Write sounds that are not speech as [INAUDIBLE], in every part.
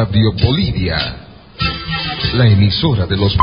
Radio Bolivia, la emisora de los...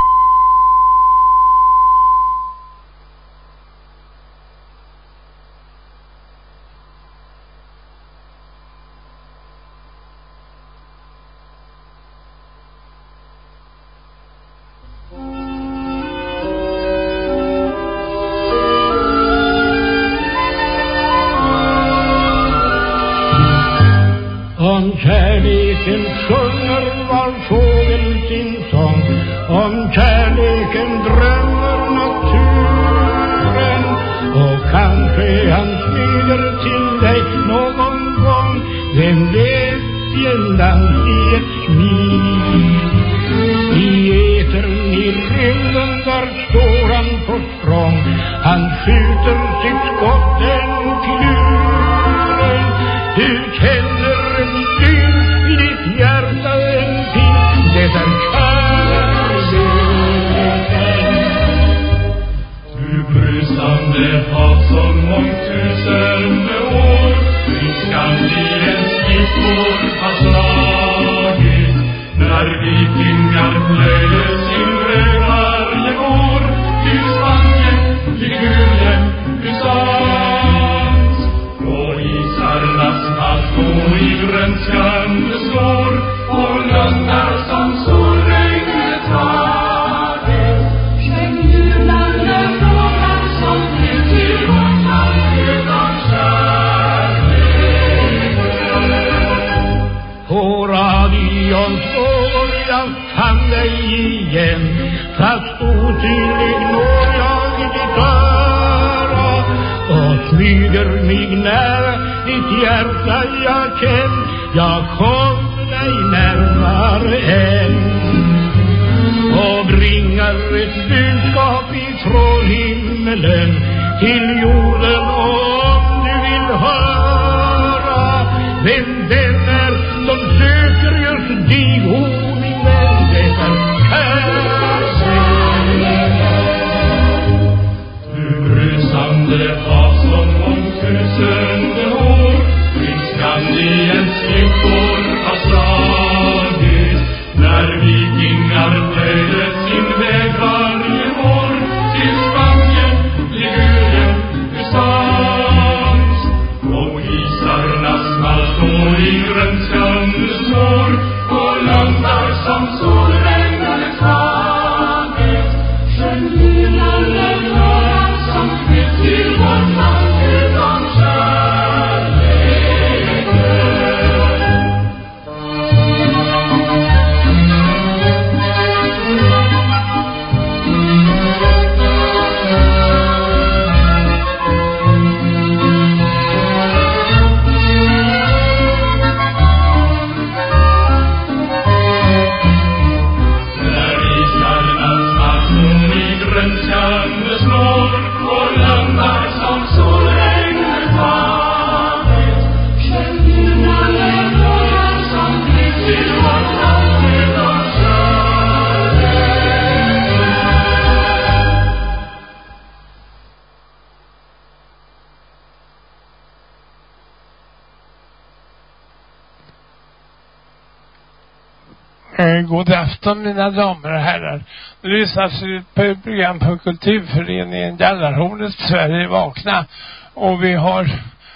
Afton mina damer och herrar. Nu lyssnas på ett program på Kulturföreningen Gallarhornet Sverige vakna. Och vi har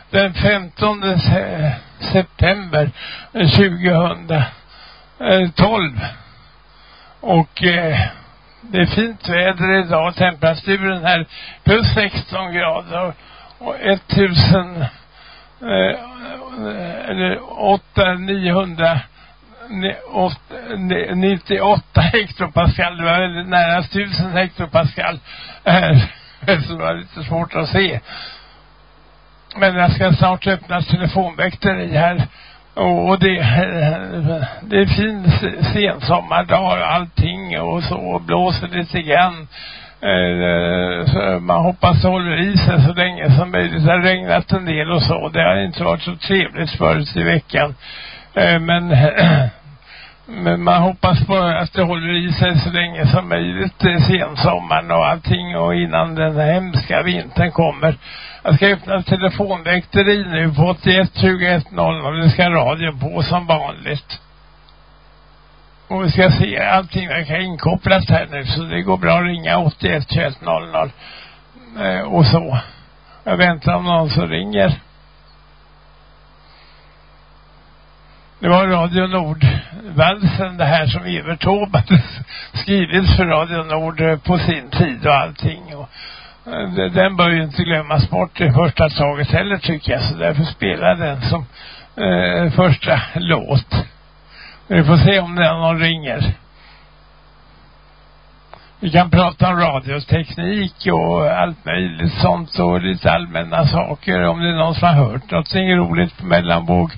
den 15 se september eh, 2012. Och eh, det är fint väder idag. Temperaturen här plus 16 grader och, 1000 eh, eller 8 900 98 hektopascal. Det var väldigt nära 1000 hektopascal. Eh, [LAUGHS] så det var lite svårt att se. Men jag ska snart öppna telefonväkteri här. Och det, eh, det är fin sensommardag och allting och så och blåser lite grann. Eh, så man hoppas det håller i sig så länge som möjligt. Det har regnat en del och så. Det har inte varit så trevligt förut i veckan. Men [CLEARS THROAT] men man hoppas på att det håller i sig så länge som möjligt sensommaren och allting och innan den hemska vintern kommer. Jag ska öppna telefonväkteri nu på 81 21 00. Det ska radion på som vanligt. Och vi ska se allting verkar inkopplat här nu så det går bra att ringa 81 21 00. Eh, och så. Jag väntar om någon som ringer. Det var Radio Nord-valsen det här som Evert Taube hade skrivit för Radio Nord eh, på sin tid och allting. Och eh, den bör ju inte glömmas bort i första taget heller tycker jag. Så därför spelar den som eh, första låt. Vi får se om det någon ringer. Vi kan prata om radioteknik och allt möjligt sånt och lite allmänna saker. Om det är någon som har hört någonting roligt på mellanvåg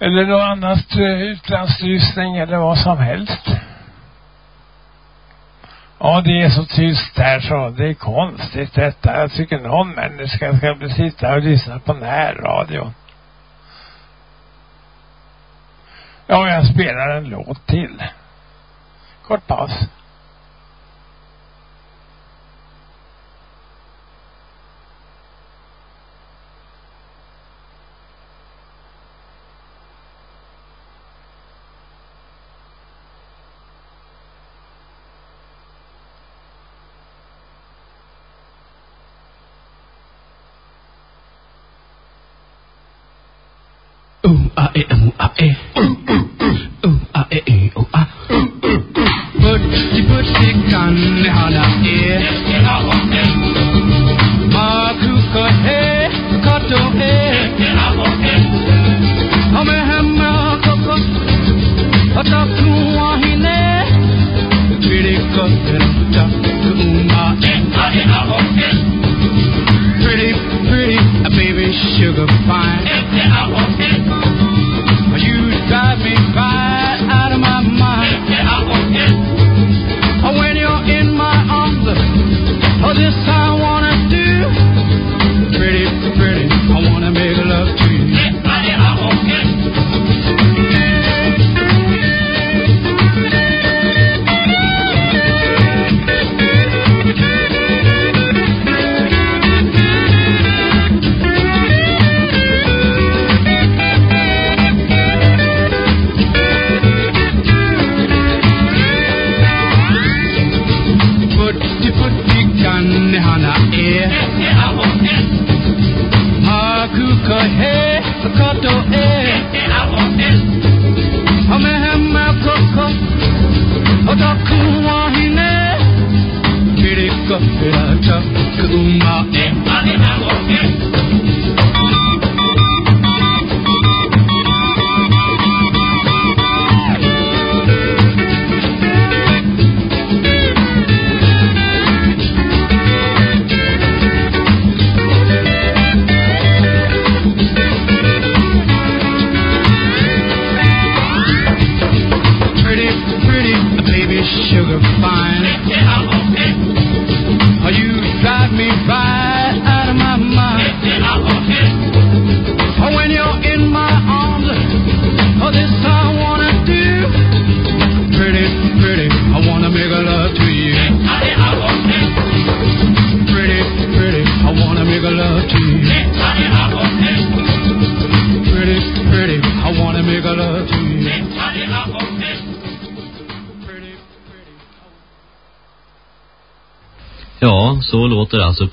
eller något annat eh, utlandslyssning eller vad som helst. Ja, det är så tyst här så det är konstigt detta. Jag tycker någon människa ska bli sitta och lyssna på närradion. Ja, jag spelar en låt till. Kort paus.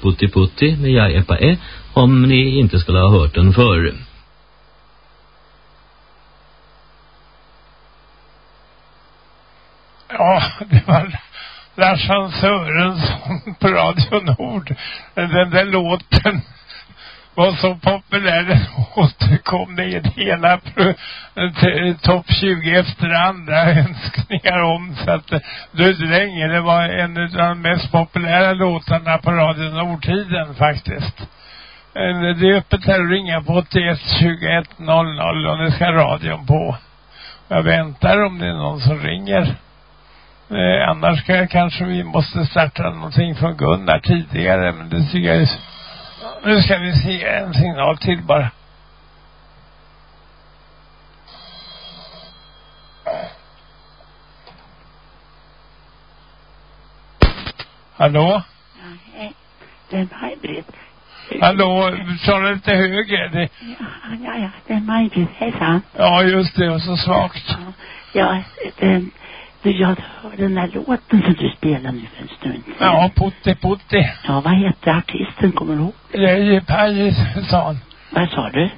Putti Putti med Jag Epa E om ni inte skulle ha hört den förr. Ja, det var Larsan Sörensson på Radio Nord. Den där låten var så populär den [LAUGHS] återkom ner hela topp 20 efter andra [LAUGHS] önskningar om så att det länge det var en av de mest populära låtarna på Radio Nordtiden faktiskt. Det är öppet här att ringa på 81 21 00 och det ska radion på. Jag väntar om det är någon som ringer. Eh, annars ska jag, kanske vi måste starta någonting från Gunnar tidigare. Men det tycker jag är... Nu ska vi se en signal till bara. Hallå? Det är Maj-Britt. Hallå, ta lite högre. Det... Ja, ja, ja, det är Maj-Britt. Hejsan. Ja, just det. Och så svagt. Ja, den, du, jag den där låten som du spelade nu för en stund. Ja, Putti Putti. Ja, vad heter artisten? Kommer du ihåg? Leji Pajis, sa han. Vad sa du?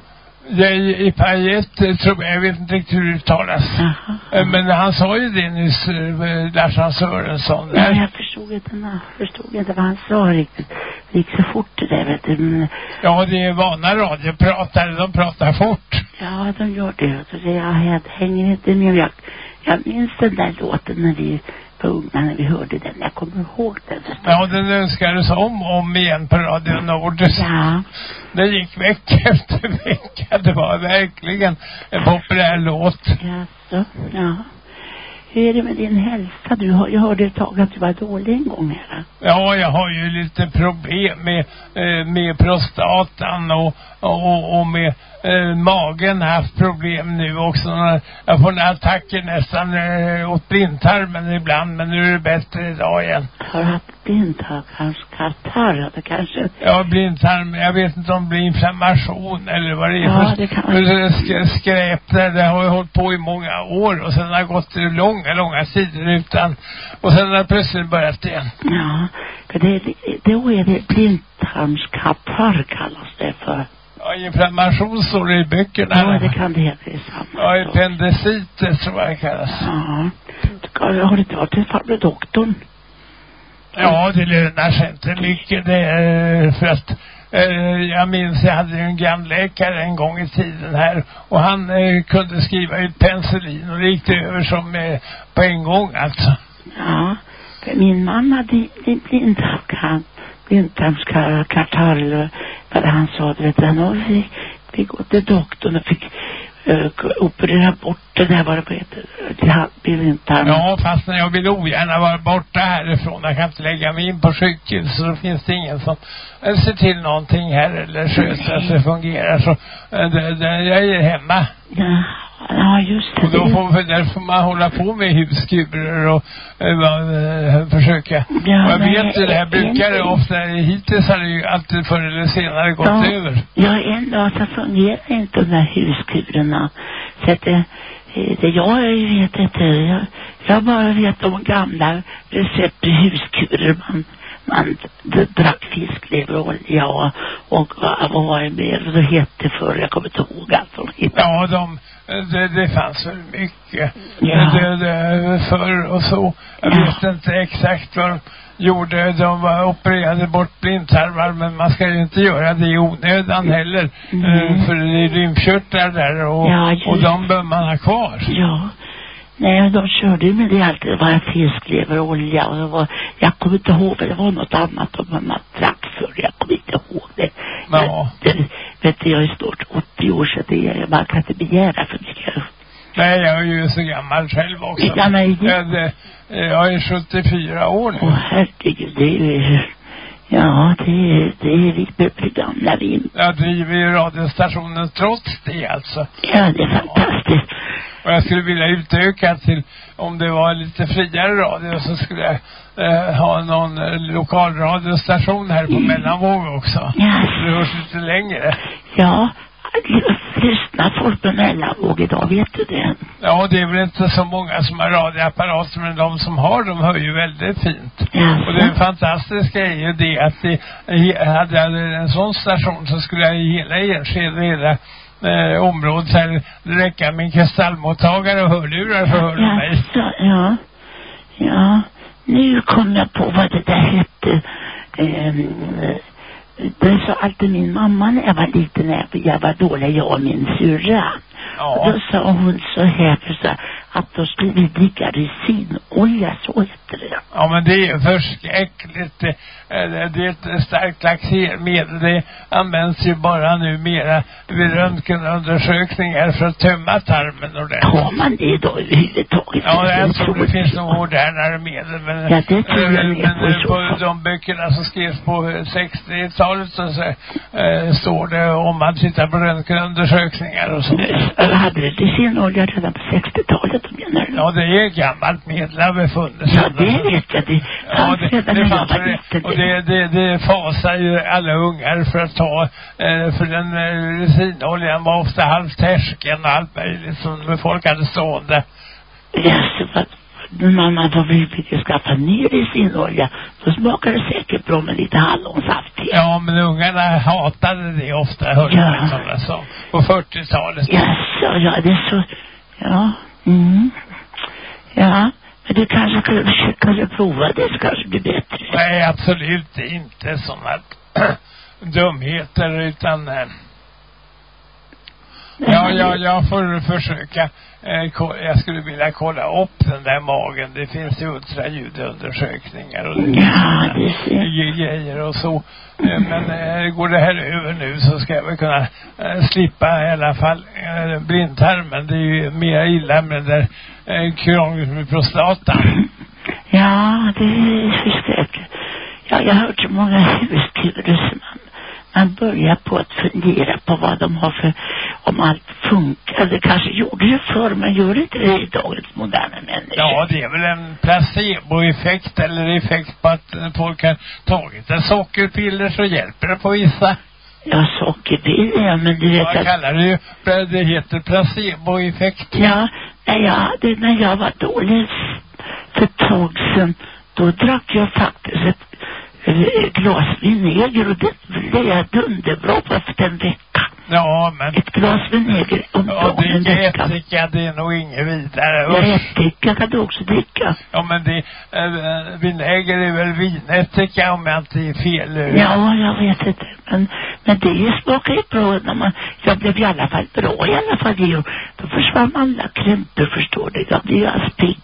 Leji Pajit, tror jag. Jag vet inte riktigt hur det uttalas. Jaha. Men han sa ju det nyss, eh, Larsan Sörensson. Ja, jag förstod inte, jag förstod inte vad han sa riktigt. Det gick så fort det där, vet du. Men, Ja, det är vana radiopratare. De pratar fort. ja, de gör det. Så jag hänger inte med. Jag, jag minns den där låten när vi var unga, när vi hörde den. Jag kommer ihåg den. Ja, den önskades om och om igen på Radio Nord. Ja. Det gick vecka [LAUGHS] efter vecka. Det var verkligen en populär låt. Jaså, ja. Hur är det med din hälsa? Du har, jag hörde ett tag att du var dålig en gång här. Ja, jag har ju lite problem med, eh, med prostatan och, och, och med eh, magen haft problem nu också. Jag får attacker nästan eh, åt blindtarmen ibland, men nu är det bättre idag igen. Har du haft blindtarmskatarr? Det kanske... Ja, blindtarm, jag vet inte om det blir inflammation eller vad det är Ja, för det kan för sk- skräp där. Det har ju hållit på i många år och sen har det gått långa, långa sidor utan och sen har det plötsligt börjat igen. Ja, för det, då är det blindtarmskatarr kallas det för. Ja, inflammation står det i böckerna. Ja, det kan det heta. Är samma. Ja, appendicit tror jag det kallas. Ja. Har du varit till farbror doktorn? Ja, det lönar sig inte mycket det är för att eh, jag minns jag hade ju en grannläkare en gång i tiden här och han eh, kunde skriva ut penicillin och det gick det över som eh, på en gång alltså. Ja. För min man hade blindtarmskatarr, blindtarmskatarr eller vad det han sa, du vet. Han och fick, fick gå till doktorn och fick uh, operera bort det där, vad det heter, blindtarmen. Ja, fast när jag vill ogärna vara borta härifrån. Jag kan inte lägga mig in på sjukhus så då finns det ingen som eh, ser till någonting här eller sköter att det fungerar. Så eh, det, det, jag är hemma. Ja, ja just det. Och då får, där får man hålla på med huskurer och eh, försöka. Ja, och jag vet ju det här brukar det ofta, hittills har det ju alltid förr eller senare gått Ja. över. Ja, en dag så fungerar inte de där huskurerna. Så att det, eh, det jag vet inte, jag, jag bara vet om gamla recept huskurer. Man, man drack fiskleverolja och, och vad vad var det mer det hette förr? Jag kommer inte ihåg allt de hette. Ja, de, det, det fanns väl mycket Ja. det, det, förr och så. Jag Ja. vet inte exakt vad de gjorde. De var opererade bort blindtarmar men man ska ju inte göra det i onödan heller. Nej. Eh, För det är lymfkörtlar där och, Ja, och de bör man ha kvar. Ja. Nej, de körde ju med det alltid. Det var fiskleverolja och det var, jag kommer inte ihåg, det var något annat som man drack för. Jag kommer inte ihåg det. Ja. Det, vet du, jag är snart 80 år så det är, man kan inte begära för mycket. Nej, jag är ju så gammal själv också. Ja, men- jag, jag är 74 år nu. Åh herregud, det är ju, ja, det är, det är vi blir gamla vi. Jag driver ju radiostationen trots det alltså. Ja, det är fantastiskt. Och jag skulle vilja utöka till, om det var lite friare radio så skulle jag eh, ha någon eh, lokal radiostation här på mellanvåg också. Ja. Det hörs lite längre. Ja, lyssnar folk på mellanvåg idag, vet du det? Ja, det är väl inte så många som har radioapparater, men de som har dem hör ju väldigt fint. Och det fantastiska är ju det att det, hade jag en sån station så skulle jag i hela Enskede, hela eh, området så här, räcka min kristallmottagare och hörlurar så hör de mig. Ja, ja. Ja, nu kom jag på vad det där hette. Ehm, det sa alltid min mamma när jag var liten, när jag var dålig, jag och min syrra. Och då sa hon så här, för så här, att då skulle dricka resinolja, så heter det. Ja, men det är förskräckligt. Det, eh, det är ett starkt laxermedel. Det används ju bara numera vid röntgenundersökningar för att tömma tarmen ordentligt. Tar man det då överhuvudtaget? Ja, jag tror det finns nog modernare medel. Men, Ja, det tror jag eh, med men på eh, de böckerna som skrevs på 60-talet så, så eh, står det om man tittar på röntgenundersökningar och så. Hade det resinolja redan på 60-talet, jag menar. Ja, det är ett gammalt medel har befunnits. Ja, det vet jag. Det Ja, det, det jag fanns var det. Och det, det, det fasar ju alla ungar för att ta, eh, för den eh, resinoljan var ofta halvt härsken och allt möjligt som folk hade stående. Jaså, vad... Mamma, då vi fick ju skaffa ny resinolja. Så smakar det säkert bra med lite hallonsaft till. Ja, men ungarna hatade det ofta, hörde Ja. jag som jag sa. På 40-talet. Jaså, ja, det är så... Ja, mm. Ja, men du kanske skulle försöka prova det så kanske blir bättre. Nej, absolut inte sådana [CLEARS THROAT] dumheter utan eh, Ja, ja, jag får försöka. Eh, jag skulle vilja kolla upp den där magen. Det finns ju ultraljudundersökningar och det Ja, det grejer och så. Eh, Men eh, går det här över nu så ska jag väl kunna slippa i alla fall blindtarmen. Det är ju mer illa med den där krånglet med prostatan. Ja, det är förskräckligt. Ja, jag har hört så många huskurer som man, man börjar på att fundera på vad de har för, om allt funkar. Det kanske gjorde det förr, men gör inte det i dagens moderna människor. Ja, det är väl en placeboeffekt eller effekt på att folk har tagit ett sockerpiller så hjälper det på vissa. Ja, sockerpiller, ja, men du vet Vad att... kallar det ju? Det heter placeboeffekt. Ja, när jag, hade, när jag var dålig för ett tag sedan, då drack jag faktiskt ett glas vinäger och det blev jag dunderbra på efter en vecka. Ja, men... Ett glas vinäger om Ja, dagen en det är vecka. ättika, det är nog inget vidare. Ja, ättika kan du också dricka. Ja, men det, äh, vinäger är väl vinättika om jag inte är fel. eh. Ja, jag vet inte. Men, men det smakar ju bra när man, jag blev i alla fall bra i alla fall. Georg. Då försvann alla krämpor förstår du. Jag blev alldeles pigg.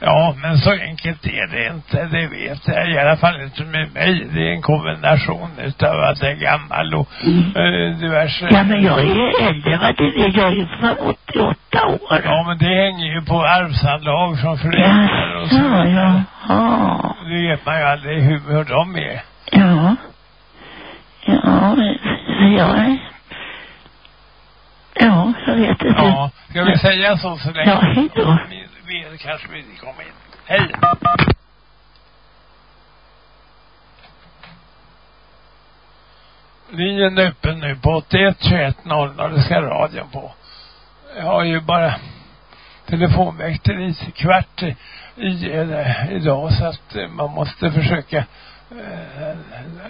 Ja, men så enkelt är det inte, det vet jag. I alla fall inte med mig. Det är en kombination utav att jag är gammal och eh, diverse... Ja, men jag är äldre vad du vet. Jag är fan 88 år. Ja, men det hänger ju på arvsanlag från föräldrar och så. Ja, ja. Ja. Det vet man ju aldrig hur, hur de är. Ja. Ja, men jag... Ja, jag vet inte. Ja, ska vi säga så så länge? Ja, hej då mer kanske vi inte kommer in. Hej. Linjen är öppen nu på 81 21 00. Det ska radion på. Jag har ju bara telefonväkter i kvart i, i eh, idag så att eh, man måste försöka eh,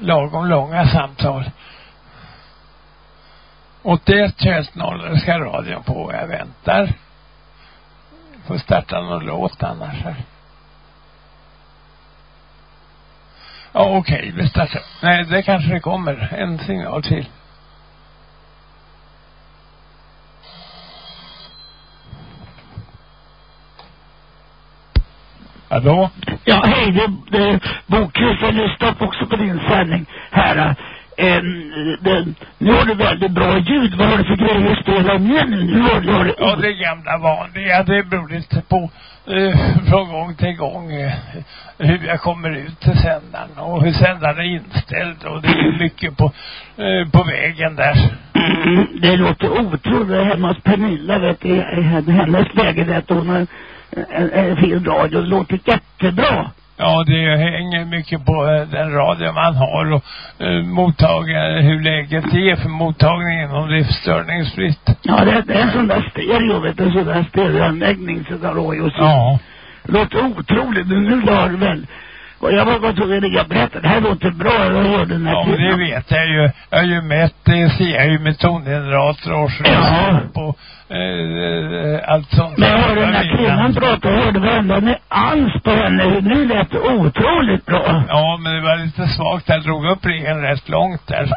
lagom långa samtal. 81 21 00 ska radion på. Jag väntar. Får starta någon låt annars här. Ja, okej, vi startar. Nej, det kanske det kommer en signal till. Hallå? Ja, hej, det, det Bokhus. Jag lyssnar också på din sändning här. Det, nu har du väldigt bra ljud. Vad har du för grejer att spela med nu? Nu har du... Har du Ja, det gamla vanliga. Det beror lite på eh, från gång till gång eh, hur jag kommer ut till sändaren och hur sändaren är inställd och det är mycket på, eh, på vägen där. Mm, det låter otroligt hemma hos Pernilla, vet du, hennes lägenhet. Hon har en, en, en fin radio. Det låter jättebra. Ja, det hänger mycket på eh, den radio man har och eh, mottagare, hur läget är för mottagningen om det är störningsfritt. Ja, det, det är en sån där stereo, vet du, en sån där stereoanläggning så där och så. Ja. Låter otroligt, nu det väl. Och jag var gått och jag berättade, det här låter bra, jag hörde den här Ja, men det vet jag ju. Jag har ju mätt det, ser jag ju med tongenerator och Ja. på eh, allt sånt. Men jag hörde den här kvinnan prata, jag hörde varenda nyans på henne. Nu lät det otroligt bra. Ja, men det var lite svagt. Jag drog upp ringen rätt långt där.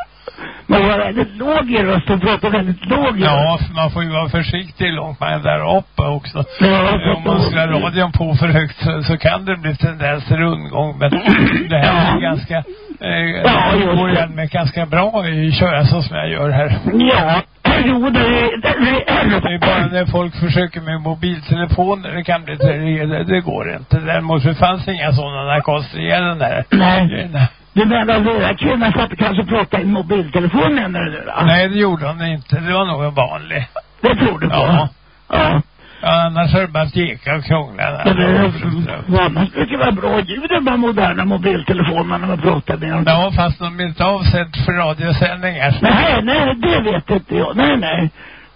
Hon var väldigt låg i rösten, pratade väldigt låg i Ja, för man får ju vara försiktig hur långt man är där uppe också. Ja, Eh, Om man ska ha radion på för högt så, så kan det bli tendens till rundgång. Men [CLEARS THROAT] det här är ganska, eh, Ja, det går igen med ganska bra i köra så som jag gör här. Ja, [CLEARS THROAT] jo det är... Det Det är bara när folk försöker med mobiltelefoner det kan bli det, det, går inte. Däremot det fanns inga sådana när jag konstruerade den här Nej. Du menar där kvinnan satt och kanske pratade i mobiltelefon menar du då? Nej, det gjorde hon inte. Det var nog en vanlig. Det tror du på? Ja. Ja. Ja, annars är det bara att eka och krångla. Men det är, annars brukar vara bra ljud i de moderna mobiltelefonerna när man pratar med dem. Ja, fast de är inte avsett för radiosändningar. Nej, nej, det vet inte jag. Nej, nej.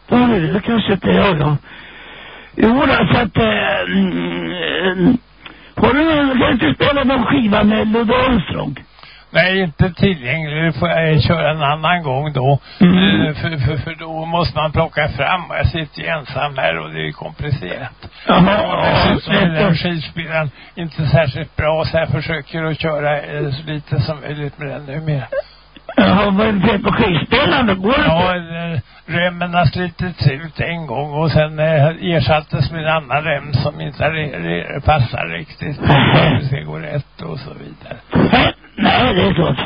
Det, det kanske inte jag då. Jo då, så att... Eh, mm, har du kan du inte spela någon skiva med Ludde Armstrong? Nej, inte tillgänglig. Får jag köra en annan gång då. Mm. Eh, För, för, för då måste man plocka fram. Och jag sitter ju ensam här och det är komplicerat. Jaha, Dessutom är den ja. skivspelaren inte särskilt bra så jag försöker att köra eh, så lite som möjligt med den numera. Jaha, är det på skivspelaren då? Går det Ja, eh, remmen har slitits ut en gång och sen eh, ersattes med en annan rem som inte re, re, passar riktigt. Det ska gå rätt och så vidare. Nej, det är klart.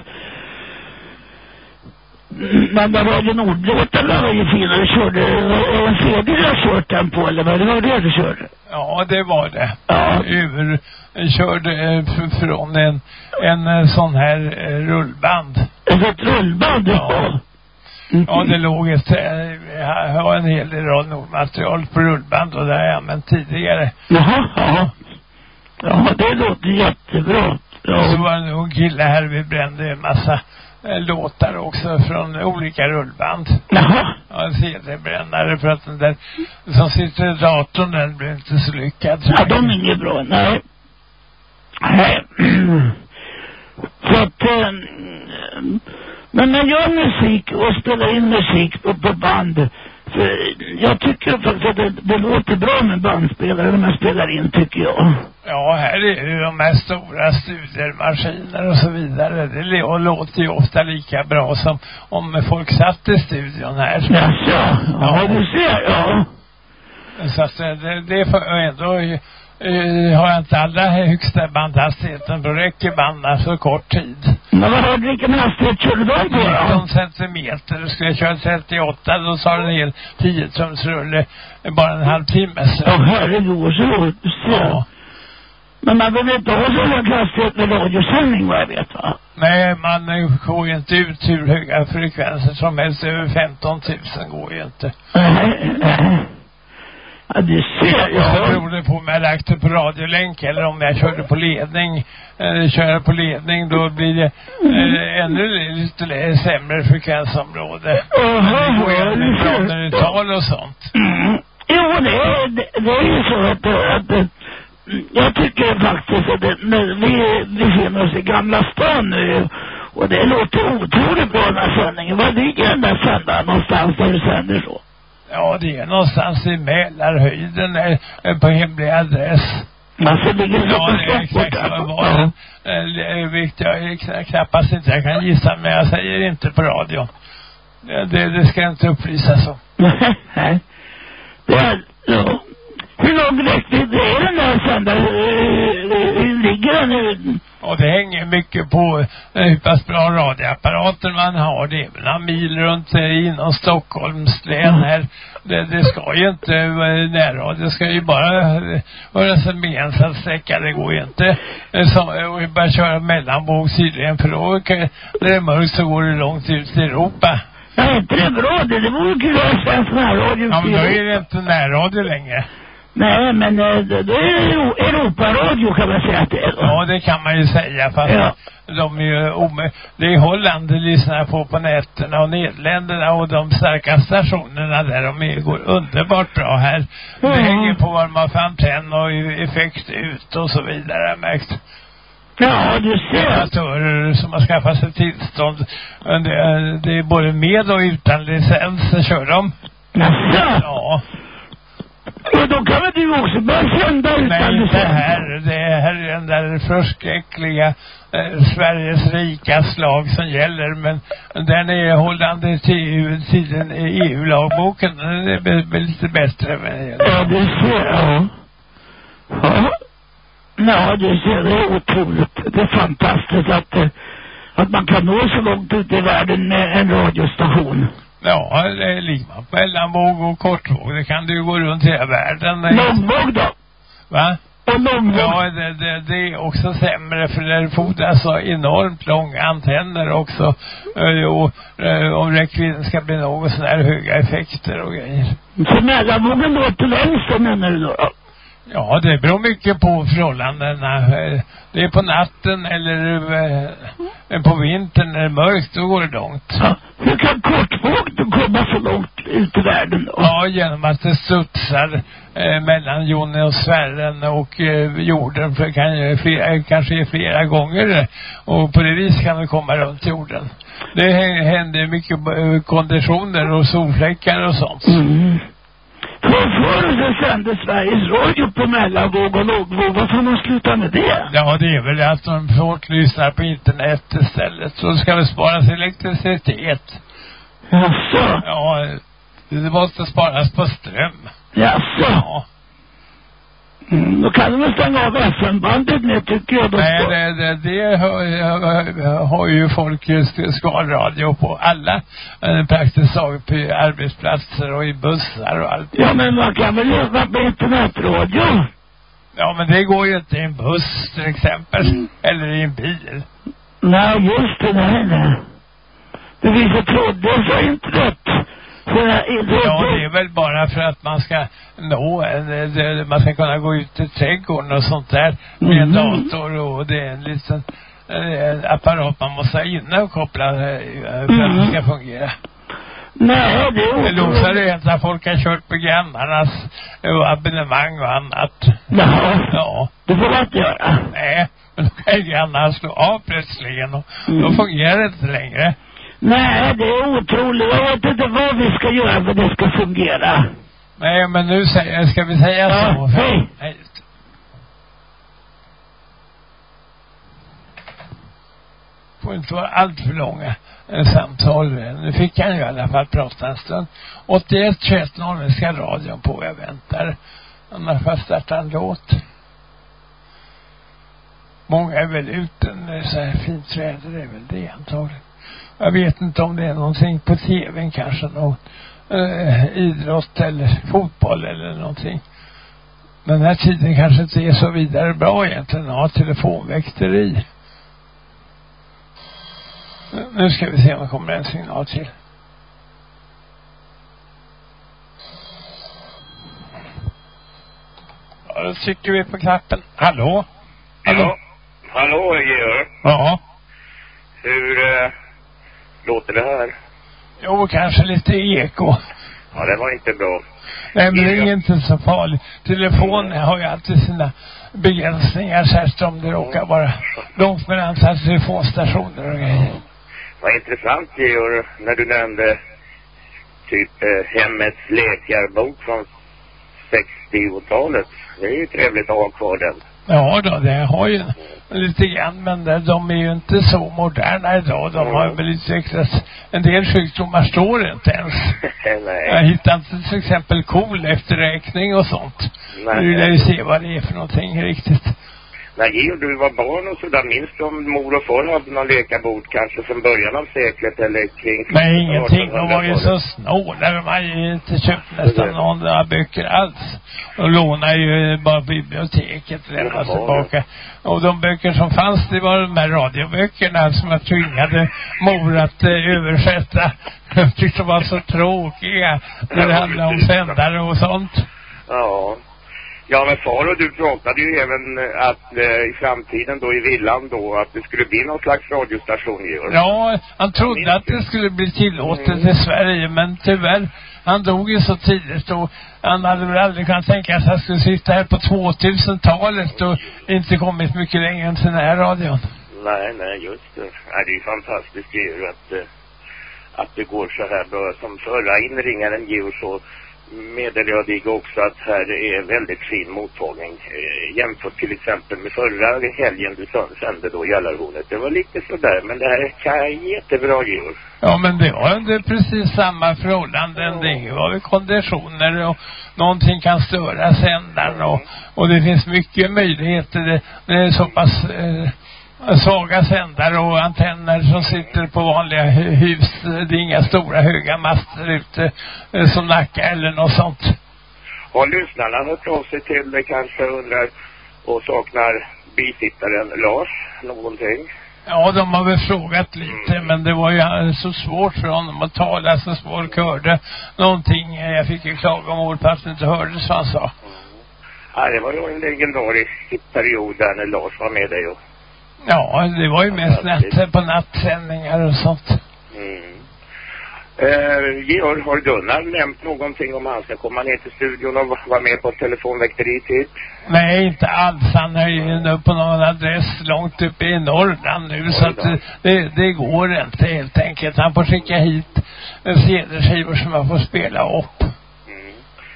Men den Radio Nord-låten var ju fin och du körde, var det en CD du har kört den på eller vad det var det du körde? Ja, det var det. Ja. Över, körde eh, från en, en eh, sån här eh, rullband. Ett rullband Ja. Mm. Ja, det låg ett, eh, jag har en hel del Radio Nord-material på rullband och det har jag använt tidigare. Jaha, ja. Ja, det låter jättebra. Så Ja. var det nog en kille här, vi brände en massa eh, låtar också från olika rullband. Jaha. Ja, en CD-brännare för att den där som sitter i datorn den blev inte så lyckad. Ja, de är inget bra, nej. Nej. [CLEARS THROAT] Så att, eh, men man gör musik och spelar in musik på, på band. För jag tycker faktiskt att det, det låter bra med bandspelare när man spelar in, tycker jag. Ja, här är ju de här stora studiermaskiner och så vidare. Det låter ju ofta lika bra som om folk satt i studion här. Jaså? Ja, du ser, ja. Så att eh, det, det jag ändå eh, har jag inte allra högsta bandhastigheten. Då räcker banden så kort tid. Men vad har du, vilken hastighet körde de på då? 19 centimeter. Skulle jag köra 38 då tar det en hel 10 trumsrulle bara en halvtimme. Så. Ja, herregud, så du ser. Ja. Men man behöver inte ha så hög hastighet med radiosändning vad jag vet va? Nej, man får ju inte ut hur höga frekvenser som helst. Över 15 000 går ju inte. Nej, nej. Ja, du ser, Och så ja. beror det på om jag lagt det på radiolänk eller om jag körde på ledning. Eh, kör jag på ledning då blir det eh, ännu lite sämre frekvensområde. Men det går ju när det tal och sånt. Mm. Jo, det är, det, det är ju så att, att jag tycker faktiskt att det, vi befinner oss i Gamla stan nu och det låter otroligt bra den här sändningen. Var ligger den där sändaren någonstans där du sänder så? Ja, det är någonstans i Mälarhöjden eh, eh, på hemlig adress. Alltså ligger det Ja, det är exakt vad var. Eh, vet jag kn- knappast inte. Jag kan gissa, men jag säger inte på radio. Det, det, det ska jag inte upplysas [LAUGHS] om. Nej. Det. Hur lång räckvidd är den där sändaren? Hur hur ligger den? Och det hänger mycket på eh, hur pass bra radioapparater man har. Det är väl några mil runt eh, inom Stockholms län här. Det, det ska ju inte vara närradio. Det ska ju bara eh, vara en begränsad sträcka. Det går ju inte eh, eh, och bara köra mellanvåg tydligen. För då kan, när det är mörkt så går det långt ut i Europa. Ja, inte det bra det? Det vore kul att ha svensk närradio. Ja men då är det inte närradio längre. Nej, men eh, det, det är Euro- Europaradio kan man säga att det är. Ja, det kan man ju säga. Fast Ja. de är ju Det är Holland det lyssnar på på nätterna och Nederländerna och de starka stationerna där. De är, går underbart bra här. Ja. Det hänger på vad de har för antenn och effekt ut och så vidare. Jag märkt. Ja, du ser. operatörer som har skaffat sig tillstånd. Det, är- det är både med och utan licens kör de. Jaså? Ja. Och då kan väl du också börja sända utan Nej, inte licens? här. Det är här är den där förskräckliga eh, Sveriges rika slag som gäller. Men den är hållande till tiden i EU-lagboken. Den är be- be- lite bättre. Men, Ja, du ser. Ja. Ja. Ja, du ser. Det är otroligt. Det är fantastiskt att, eh, att man kan nå så långt ut i världen med en radiostation. Ja, man på mellanvåg och kortvåg. Det kan du gå runt hela världen. Långvåg då? Va? Och långvåg? Ja, det, det, det är också sämre för det fordras så enormt långa antenner också. eh, Och, eh, om räckvidden ska bli något sån här höga effekter och grejer. Så mellanvågen låter längst menar du då? Ja, det beror mycket på förhållandena. Eh, Det är på natten eller eh, på vintern när det är mörkt, då går det långt. Ja. Hur kan kortvåg då komma så långt ut i världen då? Ja, genom att det studsar eh, mellan jonosfären och eh, jorden. För det kan ju flera, kanske flera gånger. Och på det viset kan det komma runt jorden. Det hä- händer mycket eh, konditioner och solfläckar och sånt. Mm. För förr så sände Sveriges Radio på mellanvåg och lågvåg. Varför har man slutat med det? Ja, det är väl att de folk lyssnar på internet istället. Så ska det sparas elektricitet. Jaså? Ja, det måste sparas på ström. Jaså? Ja. Mm, då kan de stänga av FM-bandet nu tycker jag. Nej, det, det, det har, har ju folk just skalradio på alla eh, praktiskt taget på arbetsplatser och i bussar och allt. Ja, men man kan väl göra på internetradio? Ja, men det går ju inte i en buss till exempel. Eller i en bil. Nej, just det. Nej, nej. Det finns ett trådlösa internet. Ja, det är väl bara för att man ska nå, en- man ska kunna gå ut i trädgården och sånt där med en Mhm. dator och det är en liten eh, apparat man måste ha inne och koppla eh, för att det Mhm. ska fungera. Nej, det är otroligt. det helt att folk har kört på grannarnas eh, abonnemang och annat. Jaha. Ja, Det får man inte göra. nej. Men då kan grannarna slå av plötsligen och då Mm. fungerar det inte längre. Nej, det är otroligt. Jag vet inte vad vi ska göra för att det ska fungera. Nej, men nu säger, ska vi säga Ja, så? hej. Hej. Får inte vara allt för långa samtal. Nu fick han ju i alla fall prata en stund. 81 21 0 ska radion på. Jag väntar. Annars får jag starta en låt. Många är väl ute när det är så här fint väder. Det är väl det antagligen. Jag vet inte om det är någonting på tvn kanske. Någon eh, idrott eller fotboll eller någonting. Den här tiden kanske inte är så vidare bra egentligen att ha telefonväkteri. Nu ska vi se om det kommer en signal till. Ja, då trycker vi på knappen. Hallå? Ja. Hallå, Georg. Ja. Hur låter det här? Jo, kanske lite eko. Ja, det var inte bra. Nej, men det är inte så farligt. Telefonen har ju alltid sina begränsningar, särskilt om det råkar vara långt mellan telefonstationer och grejer. Vad intressant, Georg, när du nämnde typ eh, Hemmets läkarbok från 60-talet. Det är ju trevligt att ha kvar den. Ja då, det har ju lite grann, men de är ju inte så moderna idag. De har väl utvecklats, en del sjukdomar står inte ens. [LAUGHS] Jag Nej. hittar inte till exempel KOL efterräkning och sånt. Nej. Nu lär ju se vad det är för någonting riktigt. När Georg, du var barn och sådär, minns du om mor och far hade någon läkarbok kanske från början av seklet eller kring... Nej, ingenting. De var ju 1800-talet? så snåla. De har ju inte köpt nästan några böcker alls. De lånar ju bara biblioteket lämnas tillbaka. Och de böcker som fanns, det var de här radioböckerna som jag tvingade mor att eh, översätta. Jag tyckte de var så tråkiga när det handlade om sändare och sånt. Ja. Ja, men far och du pratade ju även eh, att eh, i framtiden då i villan då att det skulle bli någon slags radiostation Georg. Ja, han trodde att det skulle bli tillåtet i Sverige, men tyvärr, han dog ju så tidigt och han hade väl aldrig kunnat tänka sig att han skulle sitta här på 2000-talet och inte kommit mycket längre än den här radion. Nej, nej, just det. Nej, det är ju fantastiskt Georg att, eh, att det går så här bra. Som förra inringaren Georg så meddelade jag dig också att här är väldigt fin mottagning eh, jämfört till exempel med förra helgen du sände då Jallarhornet. Det var lite sådär, men det här är jättebra Georg. Ja, men det var under precis samma förhållanden. Det var väl konditioner och någonting kan störa sändaren och, och det finns mycket möjligheter. Det, det är så pass eh, svaga sändare och antenner som sitter på vanliga hu- hus. Det är inga stora höga master ute eh, som Nacka eller något sånt. Har lyssnarna hört av sig till det kanske undrar och saknar bisittaren Lars någonting? Ja, de har väl frågat lite, men det var ju eh, så svårt för honom att tala så folk hörde någonting. Eh, Jag fick ju klagomål på att det inte hördes vad han sa. Ja, det var ju en legendarisk period där när Lars var med dig och Ja, det var ju mest natt, på nattsändningar och sånt. Mm. Eh, Georg, har Gunnar nämnt någonting om han ska komma ner till studion och va- vara med på telefonväkteriet hit? Nej, inte alls. Han är ju nu på någon adress långt uppe i Norrland nu så att det, det, går inte helt enkelt. Han får skicka hit CD-skivor som han får spela upp.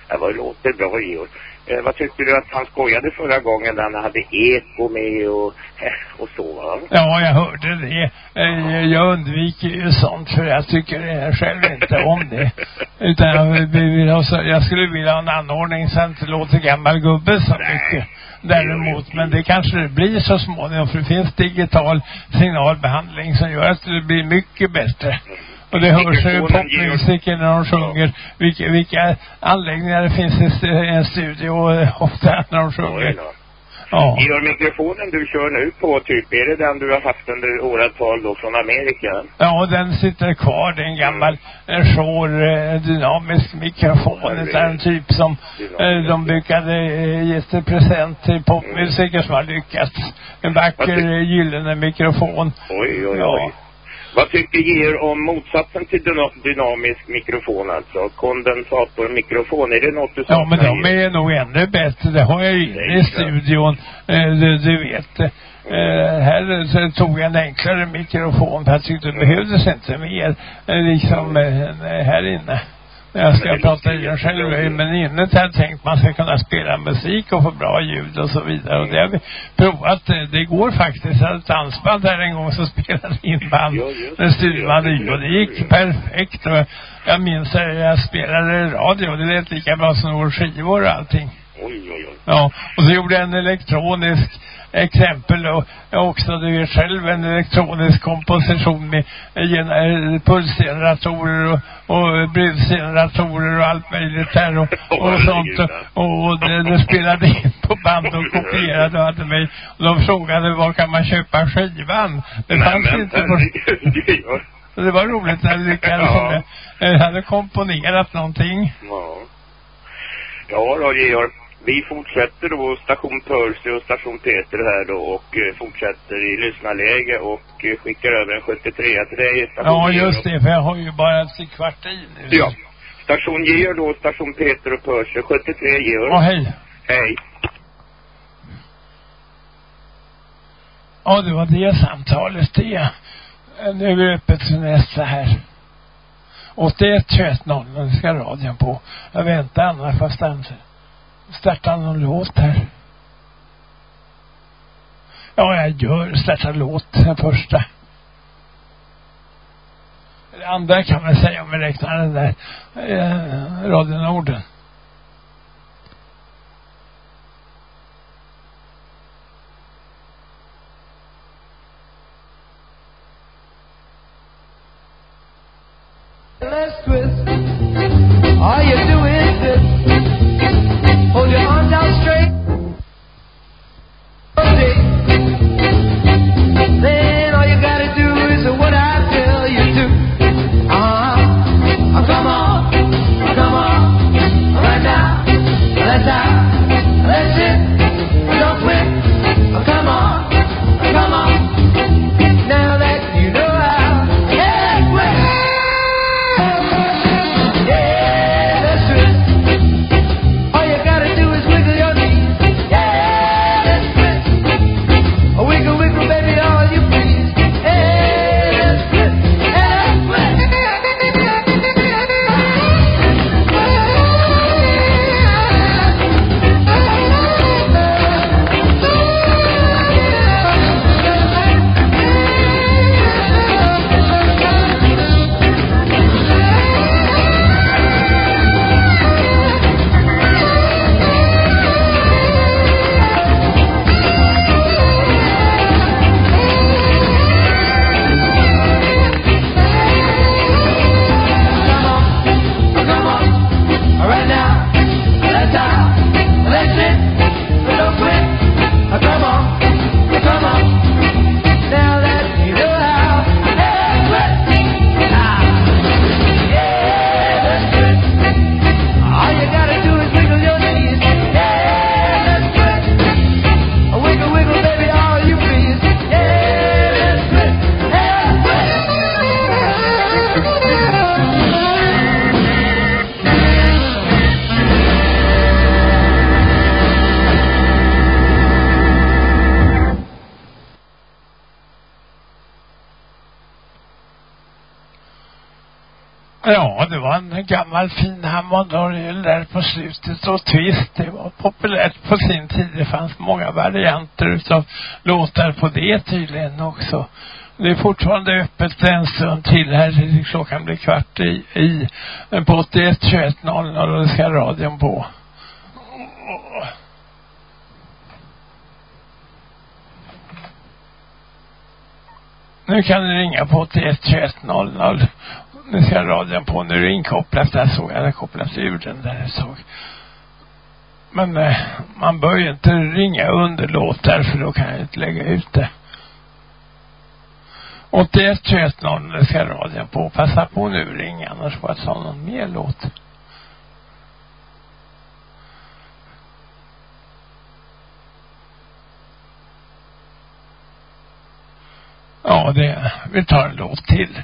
Det var låter bra Georg. Eh, vad tyckte du att han skojade förra gången när han hade eko med och, eh, och så va? Ja, jag hörde det. Eh, Jag undviker ju sånt för jag tycker eh, själv inte om det. Utan jag, vill- ha jag skulle vilja ha en anordning så det inte låter gammal gubbe så mycket. Däremot, men det kanske det blir så småningom för det finns digital signalbehandling som gör att det blir mycket bättre. Och det hörs ju popmusiker när de sjunger. Vilka, vilka anläggningar det finns i en studio eh, ofta när de sjunger. Ja. Georg, mikrofonen du kör nu på typ, är det den du har haft under åratal då från Amerika? Ja, den sitter kvar. Det är en gammal eh, Shure eh, dynamisk mikrofon. Det är en typ som eh, de brukade ge till present till popmusiker som har lyckats. En vacker gyllene mikrofon. Oj, oj, oj. Ja. Vad tycker Georg om motsatsen till dyna dynamisk mikrofon alltså? Kondensatormikrofon, är det något du Ja, saknar? men de är nog ännu bättre. Det har jag ju inne i studion. Eh, du, du vet. Eh, här så tog jag en enklare mikrofon för jag tyckte det behövdes inte mer. Eh, liksom eh, här inne. Jag ska prata i den själv, men inne har jag tänkt man ska kunna spela musik och få bra ljud och så vidare. Och det har vi provat. Det går faktiskt. Jag hade ett dansband här en gång som [LAUGHS] spelade in band med i och det gick perfekt. Och jag minns att jag spelade radio. Det lät lika bra som vår skivor och allting. Oj, oj, oj. Ja, och så gjorde jag en elektronisk exempel och också du vet själv en elektronisk komposition med gener- pulsgeneratorer och, och brusgeneratorer och allt möjligt där och, [LAUGHS] och sånt och, och det, det spelade in på band och kopierade och hade mig och de frågade var kan man köpa skivan det Nej, fanns men inte på [LAUGHS] det var roligt när jag lyckades Ja. jag hade komponerat någonting Ja. Ja då Georg. Vi fortsätter då station Percy och station Peter här då och eh, fortsätter i lyssnarläge och eh, skickar över en 73 till dig. Ja just det för jag har ju bara till kvart i nu Ja. Station Georg då, station Peter och Percy. 73 Georg. Ja, hej. Hej. Ja, det var det samtalet det. Nu är vi öppet för nästa här. 81 21 0 det ska radion på. Jag väntar annars fast han startar någon låt här. Ja, jag gör startar låt, den första. Det andra kan man säga om vi räknar den där eh, Radio Norden. En gammal fin Hammondorgel där på slutet och twist. Det var populärt på sin tid. Det fanns många varianter utav låtar på det tydligen också. Det är fortfarande öppet en stund till här. Klockan blir kvart i, i på 81 21 00 och det ska radion på. Nu kan ni ringa på 81 21 00 nu ska radion på, nu är det inkopplat, där såg jag, det kopplats ur den där ett tag. Men eh, man bör ju inte ringa underlåtar för då kan jag inte lägga ut det. 81 21 0 ska radion på. Passa på nu ring annars får jag ta någon mer låt. Ja, det, vi tar en låt till.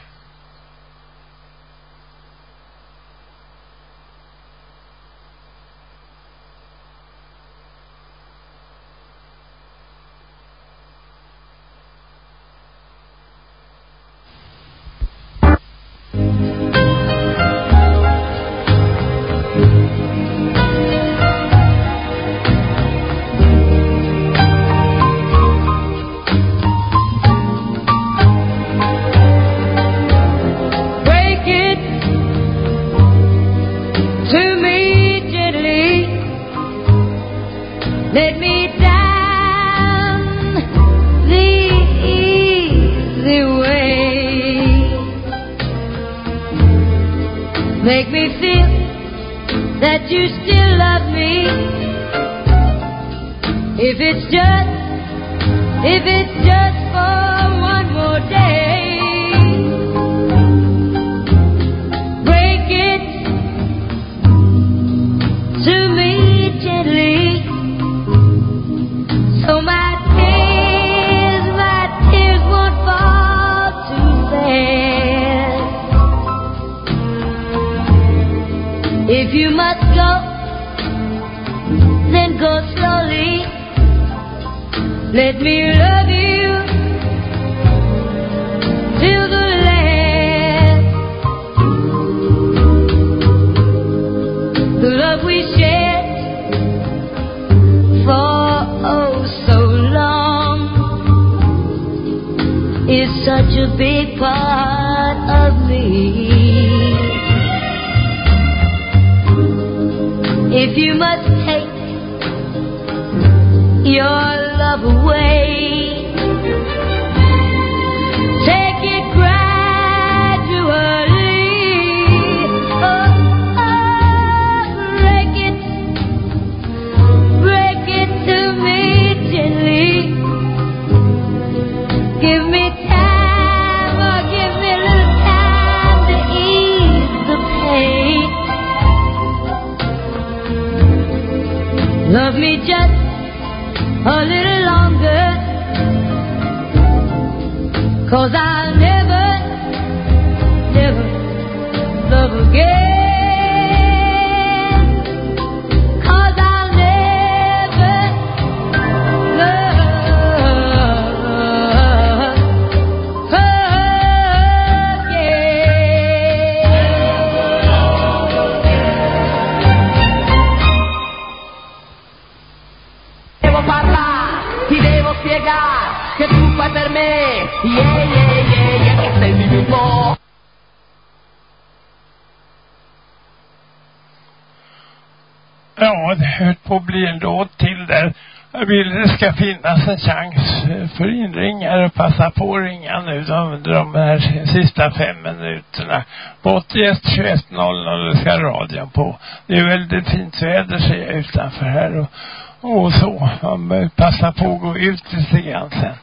Det på att bli en låt till där. Jag vill det ska finnas en chans för inringare att passa på att ringa nu under de här sista fem minuterna. På 81 21 00 ska radion på. Det är väldigt fint väder ser jag utanför här och, och så. Man passa på att gå ut lite grann sen.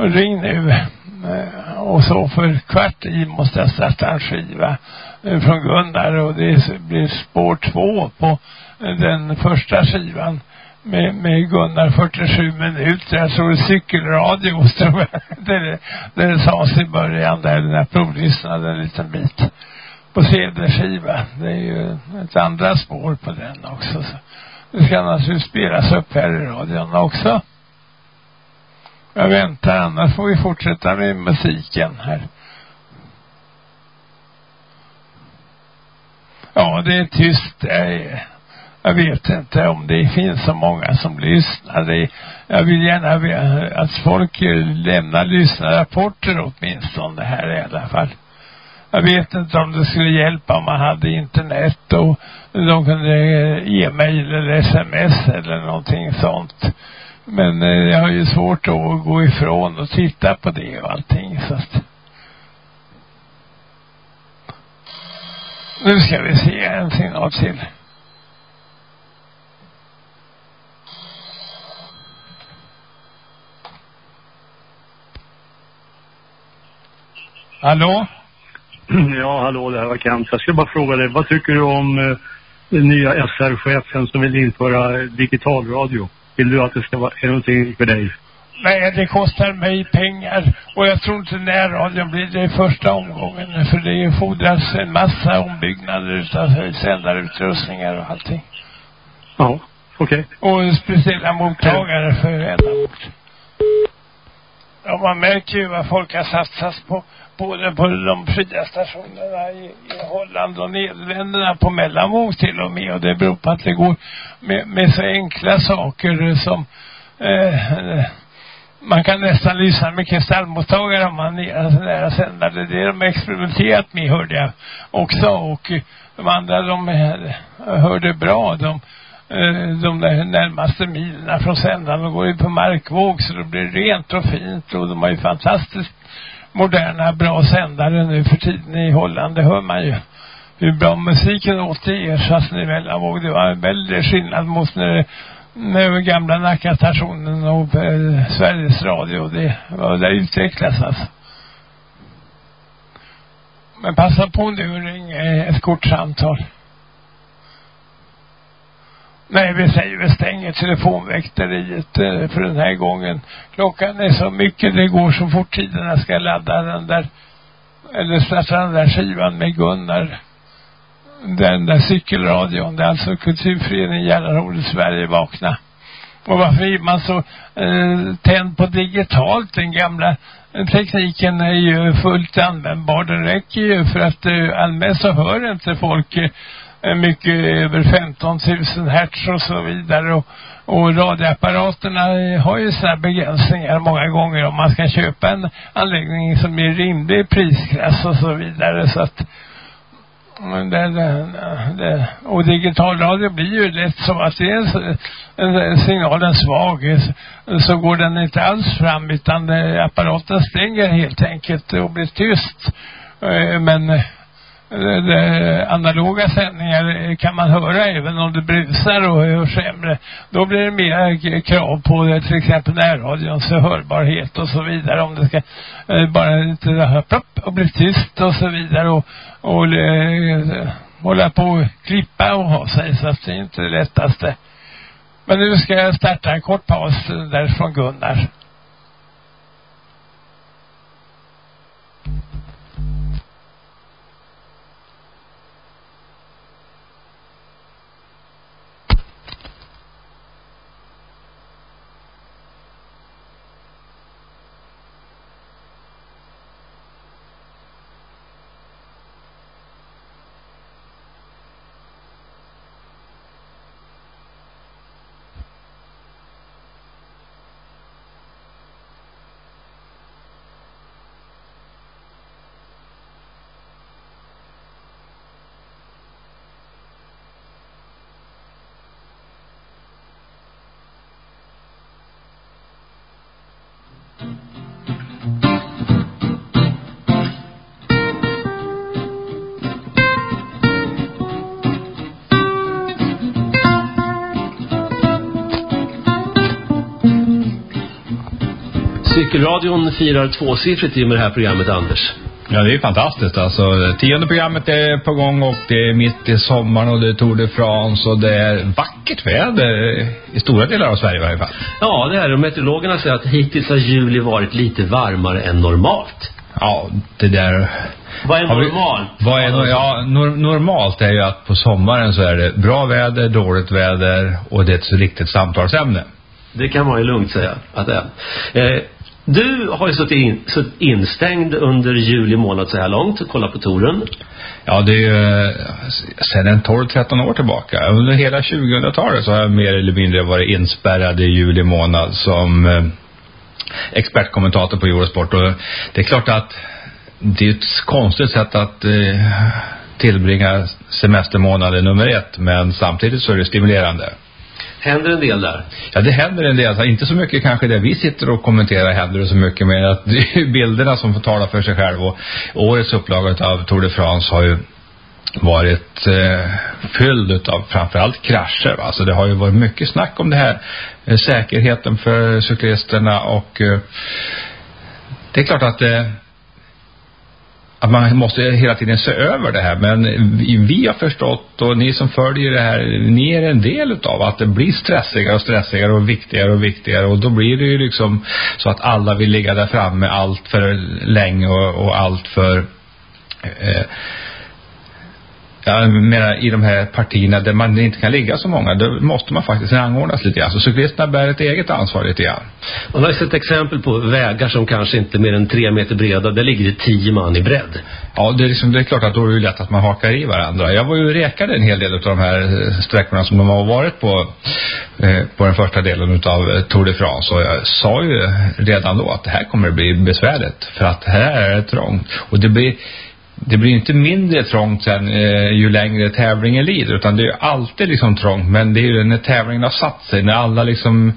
Och ring nu. Eh, Och så för kvart i måste jag starta en skiva eh, från Gunnar och det blir spår två på den första skivan med, med Gunnar 47 minuter. Jag såg cykelradio tror jag, där, det- där det sades i början där när jag provlyssnade en liten bit på CD-skiva. Det är ju ett andra spår på den också. Så det ska naturligtvis spelas upp här i radion också. Jag väntar, annars får vi fortsätta med musiken här. Ja, det är tyst. det är jag vet inte om det finns så många som lyssnar. Det, jag vill gärna att folk lämnar lyssnarrapporter åtminstone här i alla fall. Jag vet inte om det skulle hjälpa om man hade internet och de kunde e-mail eller sms eller någonting sånt. Men eh, jag har ju svårt att gå ifrån och titta på det och allting så att Nu ska vi se en signal till. Hallå? [CLEARS THROAT] Ja, hallå, det här var Kent. Jag skulle bara fråga dig, vad tycker du om eh, den nya SR-chefen som vill införa digitalradio? Vill du att det ska vara, är någonting för dig? Nej, det kostar mig pengar och jag tror inte närradion blir det i första omgången för det fordras en massa ombyggnader utav sändarutrustningar och allting. Ja, okej. Och speciella mottagare för ändamålet. Ja, man märker ju vad folk har satsat på både på de fria stationerna i, i Holland och Nederländerna på mellanvåg till och med och det beror på att det går med, med så enkla saker som eh, man kan nästan lyssna med kristallmottagare om man är så nära sändare. Det är de experimenterat med hörde jag också och de andra de eh, hörde bra. De, eh, de där närmaste milerna från sändaren de går ju på markvåg så det blir rent och fint och de har ju fantastiskt moderna bra sändare nu för tiden i Holland. Det hör man ju hur bra musiken låter ersatt i mellanvåg. Det var en väldig skillnad mot när med gamla Nackastationen och eh, Sveriges Radio. Det var det utvecklas alltså. Men passa på nu och ring eh, ett kort samtal. Nej, vi säger vi stänger telefonväkteriet eh, för den här gången. Klockan är så mycket, det går så fort tiderna ska ladda den där, eller starta den där skivan med Gunnar. Den där cykelradion, det är alltså Kulturföreningen Gällarhornet Sverige vakna. Och varför är man så eh, tänd på digitalt? Den gamla tekniken är ju fullt användbar. Den räcker ju för att eh, allmänt så hör inte folk eh, mycket över 15 000 hertz och så vidare. Och, och radioapparaterna har ju sådana begränsningar många gånger om man ska köpa en anläggning som är rimlig prisklass och så vidare. Så att men det, det, det, och digitalradio blir ju lätt så att det är en, signalen svag så går den inte alls fram utan apparaten stänger helt enkelt och blir tyst. Eh, men Eh, analoga sändningar eh, kan man höra även om det brusar och hörs sämre. Då blir det mer eh, krav på det, till exempel närradions hörbarhet och så vidare. Om det ska eh, bara inte höra plopp och bli tyst och så vidare. Och, och eh, hålla på och klippa och ha sig så att det är inte det lättaste. Men nu ska jag starta en kort paus där från Gunnar. Cykelradion firar tvåsiffrigt i med det här programmet, Anders. Ja, det är fantastiskt. Alltså, tionde programmet är på gång och det är mitt i sommaren och det är Tour de France och det är vackert väder i stora delar av Sverige i varje fall. Ja, det är det. Meteorologerna säger att hittills har juli varit lite varmare än normalt. Ja, det där... Vad är Har vi- normalt? Vad är no ja, nor normalt är ju att på sommaren så är det bra väder, dåligt väder och det är ett så riktigt samtalsämne. Det kan man ju lugnt säga att det är. Eh, du har ju suttit, in, suttit instängd under juli månad så här långt och kollat på touren. Ja, det är ju eh, sedan en 12-13 år tillbaka. Under hela 2000-talet så har jag mer eller mindre varit inspärrad i juli månad som eh, expertkommentator på Eurosport. Och det är klart att det är ett konstigt sätt att eh, tillbringa semestermånaden nummer ett. Men samtidigt så är det stimulerande. Händer en del där? Ja, det händer en del. Alltså, inte så mycket kanske det vi sitter och kommenterar händer det så mycket mer att [LAUGHS] det är bilderna som får tala för sig själv. Och årets upplaga av Tour de France har ju varit eh, fylld av framförallt krascher. Va? Alltså det har ju varit mycket snack om det här eh, säkerheten för cyklisterna och eh, det är klart att eh, att man måste hela tiden se över det här. Men vi, har förstått och ni som följer det här, ni är en del utav att det blir stressigare och stressigare och viktigare och viktigare och då blir det ju liksom så att alla vill ligga där framme allt för länge och, och allt för eh, jag menar i de här partierna där man inte kan ligga så många, då måste man faktiskt rangordnas lite grann. Så cyklisterna bär ett eget ansvar lite grann. Man har ju sett exempel på vägar som kanske inte är mer än tre meter breda. Där ligger det tio man i bredd. Ja, det är, liksom, det är klart att då är det lätt att man hakar i varandra. Jag var ju rekade en hel del av de här eh, sträckorna som de har varit på eh, på den första delen utav eh, Tour de France. Och jag sa ju redan då att det här kommer att bli besvärligt. För att här är det trångt. Och det blir det blir inte mindre trångt sen eh, ju längre tävlingen lider utan det är ju alltid liksom trångt. Men det är ju när tävlingen har satt sig när alla liksom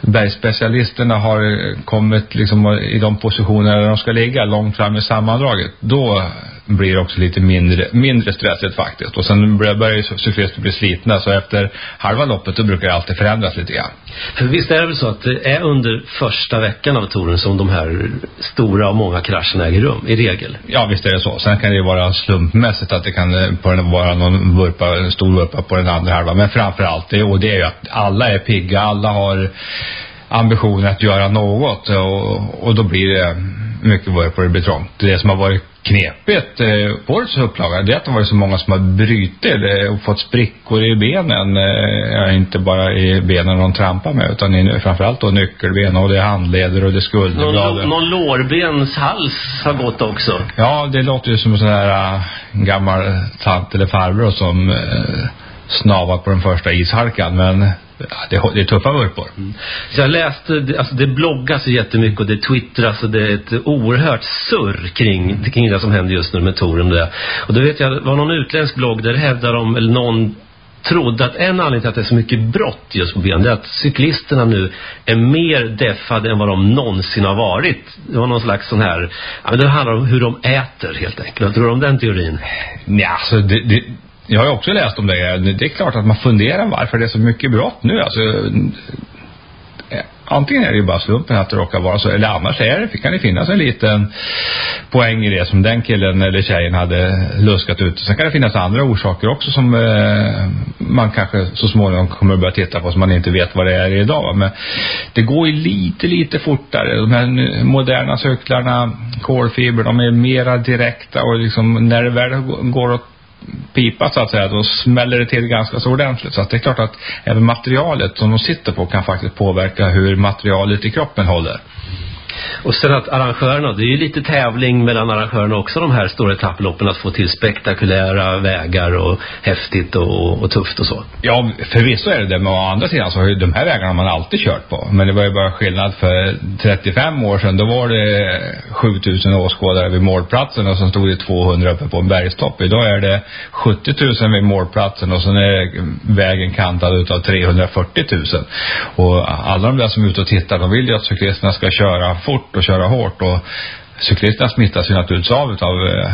bergspecialisterna har eh, kommit liksom i de positioner där de ska ligga långt fram i sammandraget då blir det också lite mindre, mindre stressigt faktiskt. Och sen börjar ju cyklister bli slitna så efter halva loppet då brukar det alltid förändras lite grann. För visst är det väl så att det är under första veckan av touren som de här stora och många krascherna äger rum, i regel? Ja, visst är det så. Sen kan det ju vara slumpmässigt att det kan på den vara någon vurpa, en stor vurpa på den andra halvan. Men framförallt, det, och det är ju att alla är pigga, alla har ambitionen att göra något och, och då blir det mycket vurpor det blir trångt. Det som har varit knepigt eh, på årets upplaga det är att det var så många som har brutit och fått sprickor i benen. Eh, inte bara i benen de trampar med utan i, framförallt då nyckelben och det är handleder och det är skulderblad. Någon, någon lårbenshals har gått också. Ja, det låter ju som en sån här uh, gammal tant eller farbror som uh, snavar på den första ishalkan men det, det är tuffa vurpor. Mm. Så jag läste, alltså det bloggas jättemycket och det twittras och det är ett oerhört surr kring, kring det som händer just nu med Torum det. Och då vet jag, det var någon utländsk blogg där hävdar de, eller någon trodde att en anledning till att det är så mycket brott just på benen det är att cyklisterna nu är mer deffade än vad de någonsin har varit. Det var någon slags sån här, ja men det handlar om hur de äter helt enkelt. Vad tror du om den teorin? Ja, alltså det, det jag har ju också läst om det. Det är klart att man funderar varför det är så mycket brott nu. Alltså, eh, antingen är det ju bara slumpen att det råkar vara så, eller annars är det, kan det finnas en liten poäng i det som den killen eller tjejen hade luskat ut. Sen kan det finnas andra orsaker också som eh, man kanske så småningom kommer att börja titta på som man inte vet vad det är idag. Men det går ju lite, lite fortare. De här moderna cyklarna, kolfiber, de är mera direkta och liksom när det väl går åt pipa så att säga, då smäller det till ganska så ordentligt. Så att det är klart att även materialet som de sitter på kan faktiskt påverka hur materialet i kroppen håller. Och sen att arrangörerna, det är ju lite tävling mellan arrangörerna också de här stora etapploppen att få till spektakulära vägar och häftigt och, och tufft och så. Ja, förvisso är det det, men å andra sidan så har ju de här vägarna man alltid kört på. Men det var ju bara skillnad för 35 år sedan, då var det 7000 åskådare vid målplatsen och sen stod det 200 uppe på en bergstopp. Idag är det 70 000 vid målplatsen och sen är vägen kantad utav 340 000. Och alla de där som är ute och tittar, de vill ju att cyklisterna ska köra fort och köra hårt och cyklisterna smittas ju naturligtvis av utav eh,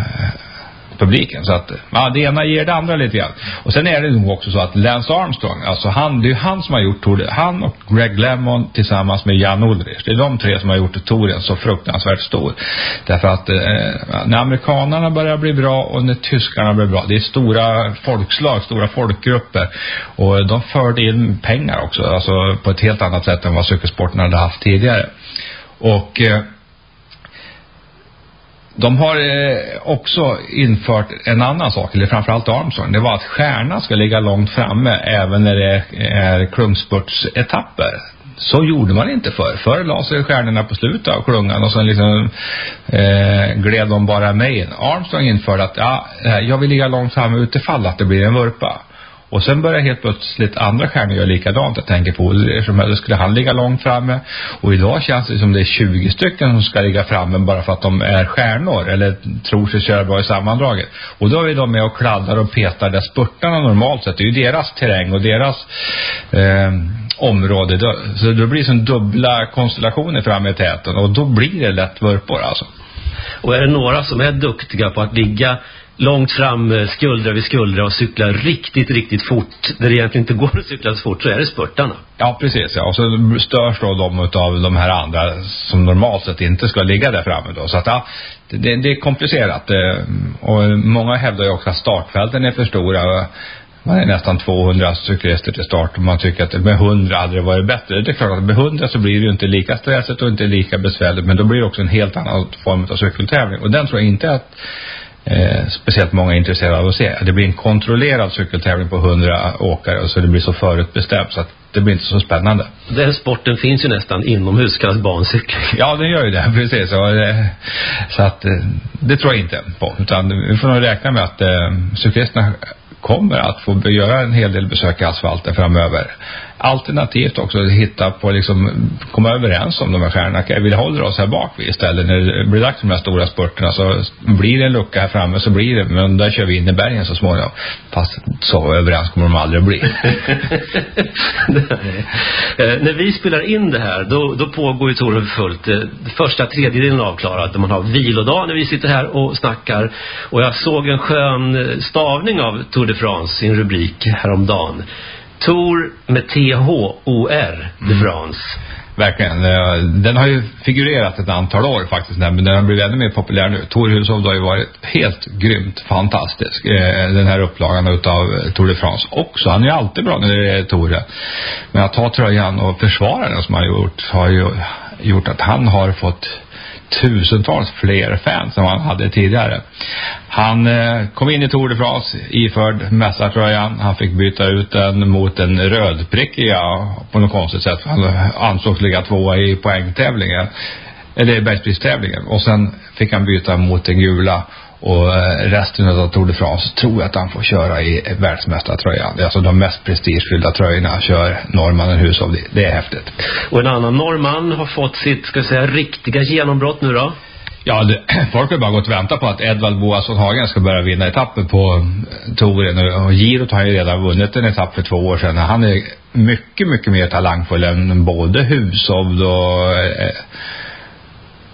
publiken. Så att, ja, det ena ger det andra lite grann. Och sen är det nog också så att Lance Armstrong, alltså han, det är ju han som har gjort touren. Han och Greg Lemon tillsammans med Jan Ulrich. Det är de tre som har gjort touren så fruktansvärt stor. Därför att eh, när amerikanerna börjar bli bra och när tyskarna blir bra, det är stora folkslag, stora folkgrupper. Och de förde in pengar också, alltså på ett helt annat sätt än vad cykelsporten hade haft tidigare. Och eh, de har eh, också infört en annan sak, eller framförallt Armstrong. Det var att stjärnan ska ligga långt framme även när det är klungspurtsetapper. så gjorde man inte förr. Förr la sig stjärnorna på slutet av klungan och sen liksom eh, gled de bara med in. Armstrong införde att ja, eh, jag vill ligga långt framme utifall att det blir en vurpa. Och sen börjar helt plötsligt andra stjärnor göra likadant. Jag tänker på som eller skulle han ligga långt framme. Och idag känns det som det är 20 stycken som ska ligga framme bara för att de är stjärnor eller tror sig köra bra i sammandraget. Och då är de med och kladdar och petar där spurtarna normalt sett. Det är ju deras terräng och deras eh, område. Då, så det blir som dubbla konstellationer framme i täten och då blir det lätt vurpor alltså. Och är det några som är duktiga på att ligga långt fram eh, skuldra vid skuldra och cykla riktigt, riktigt fort där det egentligen inte [LAUGHS] går att cykla så fort så är det spurtarna. Ja, precis. Ja. Och så störs då de av de här andra som normalt sett inte ska ligga där framme då. Så att ja, det, det är komplicerat. Eh, och många hävdar ju också att startfälten är för stora. Man är nästan 200 cyklister till start och man tycker att med 100 hade det varit bättre. Det är klart att med 100 så blir det ju inte lika stressigt och inte lika besvärligt men då blir det också en helt annan form av cykeltävling. Och den tror jag inte att eh, speciellt många intresserade av att se. Det blir en kontrollerad cykeltävling på 100 åkare och så det blir så förutbestämt så att det blir inte så spännande. Den sporten finns ju nästan inomhus, kallas bancykel. Ja, den gör ju det, [LAUGHS] precis. Och, eh, så att eh, det tror jag inte på. Utan vi får nog räkna med att eh, cyklisterna kommer att få göra en hel del besök i asfalten framöver. Alternativt också hitta på liksom komma överens om de här stjärnorna. Vi håller oss här bak vid istället när det blir dags för de här stora spurterna så blir det en lucka här framme så blir det men där kör vi in i bergen så småningom. Fast så överens kommer de aldrig att bli. [LAUGHS] eh, när vi spelar in det här då, då pågår ju touren för fullt. Eh, första tredjedelen avklarad där man har vilodag när vi sitter här och snackar. Och jag såg en skön eh, stavning av Tour de France i en rubrik häromdagen. Tour med T-H-O-R de France. Verkligen. Eh, Den har ju figurerat ett antal år faktiskt, men den har blivit ännu mer populär nu. Tor Hushovd har ju varit helt grymt fantastisk. eh, Den här upplagan utav eh, Tour de France också. Han är ju alltid bra när det är Tour. Men att ta tröjan och försvara den som han har gjort har ju gjort att han har fått tusentals fler fans än vad han hade tidigare. Han eh, kom in i Tour de France iförd mästartröjan. Han fick byta ut den mot en rödprickiga på något konstigt sätt. Han ansågs ligga tvåa i poängtävlingen. Eller i bergspristävlingen. Och sen fick han byta mot den gula. Och eh, resten av Tour de France tror jag att han får köra i världsmästartröjan. Alltså de mest prestigefyllda tröjorna kör norrmannen Hushovd. Det är häftigt. Och en annan norrman har fått sitt, ska jag säga, riktiga genombrott nu då? Ja, det, [CLEARS THROAT] folk har bara gått och väntat på att Edvald Boasson Hagen ska börja vinna etapper på eh, touren. Och, Girot har ju redan vunnit en etapp för två år sedan. Han är mycket, mycket mer talangfull än både Hushovd och, eh,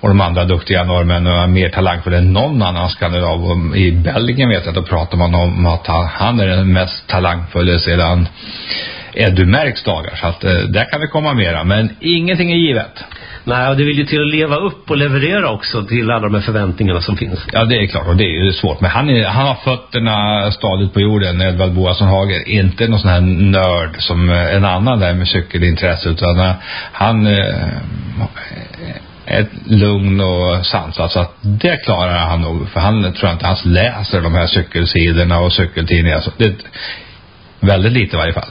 och de andra duktiga norrmännen. Och är mer talangfull än någon annan skandinav. I Belgien vet jag, då pratar man om att han, han är den mest talangfulla sedan Edu Merks dagar. Så att eh, där kan det komma mera. Men ingenting är givet. Nej, och det vill ju till att leva upp och leverera också till alla de här förväntningarna som finns. Ja, det är klart. Och det är ju svårt. Men han, är, han har fötterna stadigt på jorden, Edvard Boasson Hager. Inte någon sån här nörd som en annan där med cykelintresse. Utan eh, han eh, ett lugn och sansat Så att det klarar han nog. För han tror jag inte han läser de här cykelsidorna och cykeltidningarna. Så det är väldigt lite i varje fall.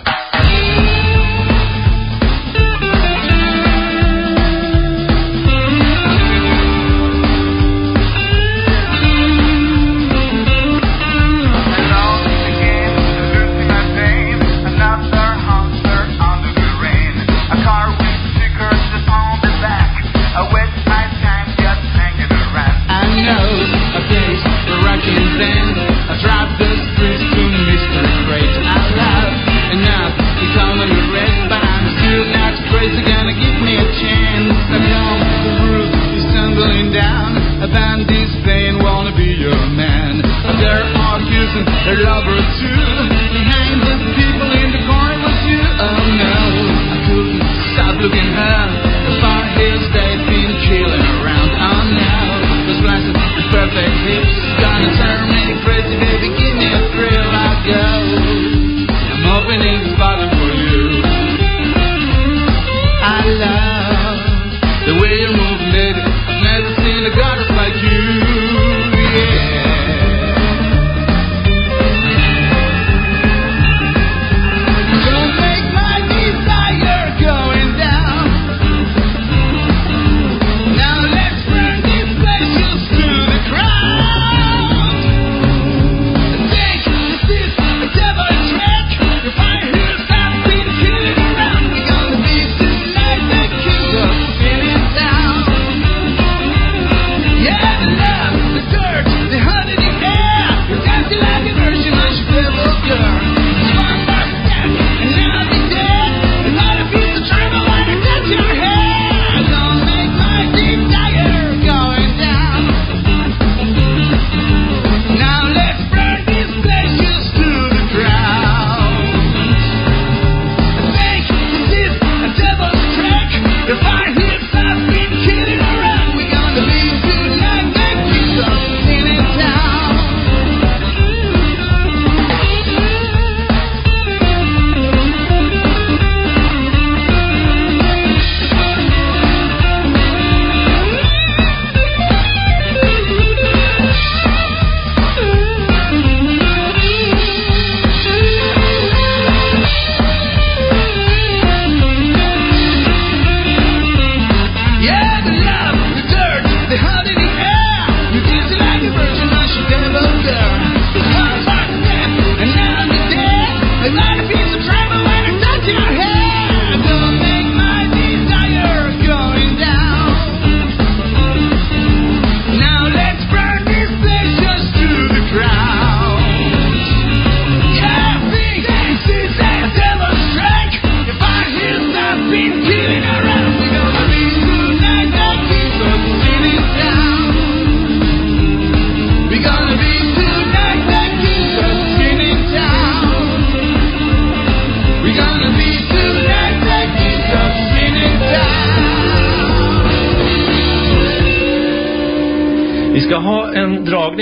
Accusing their lover too. Behind the people in the corner was you. Oh no, I couldn't stop looking her. The far hills they've been killing around. Oh no, those blasted the perfect hips gonna turn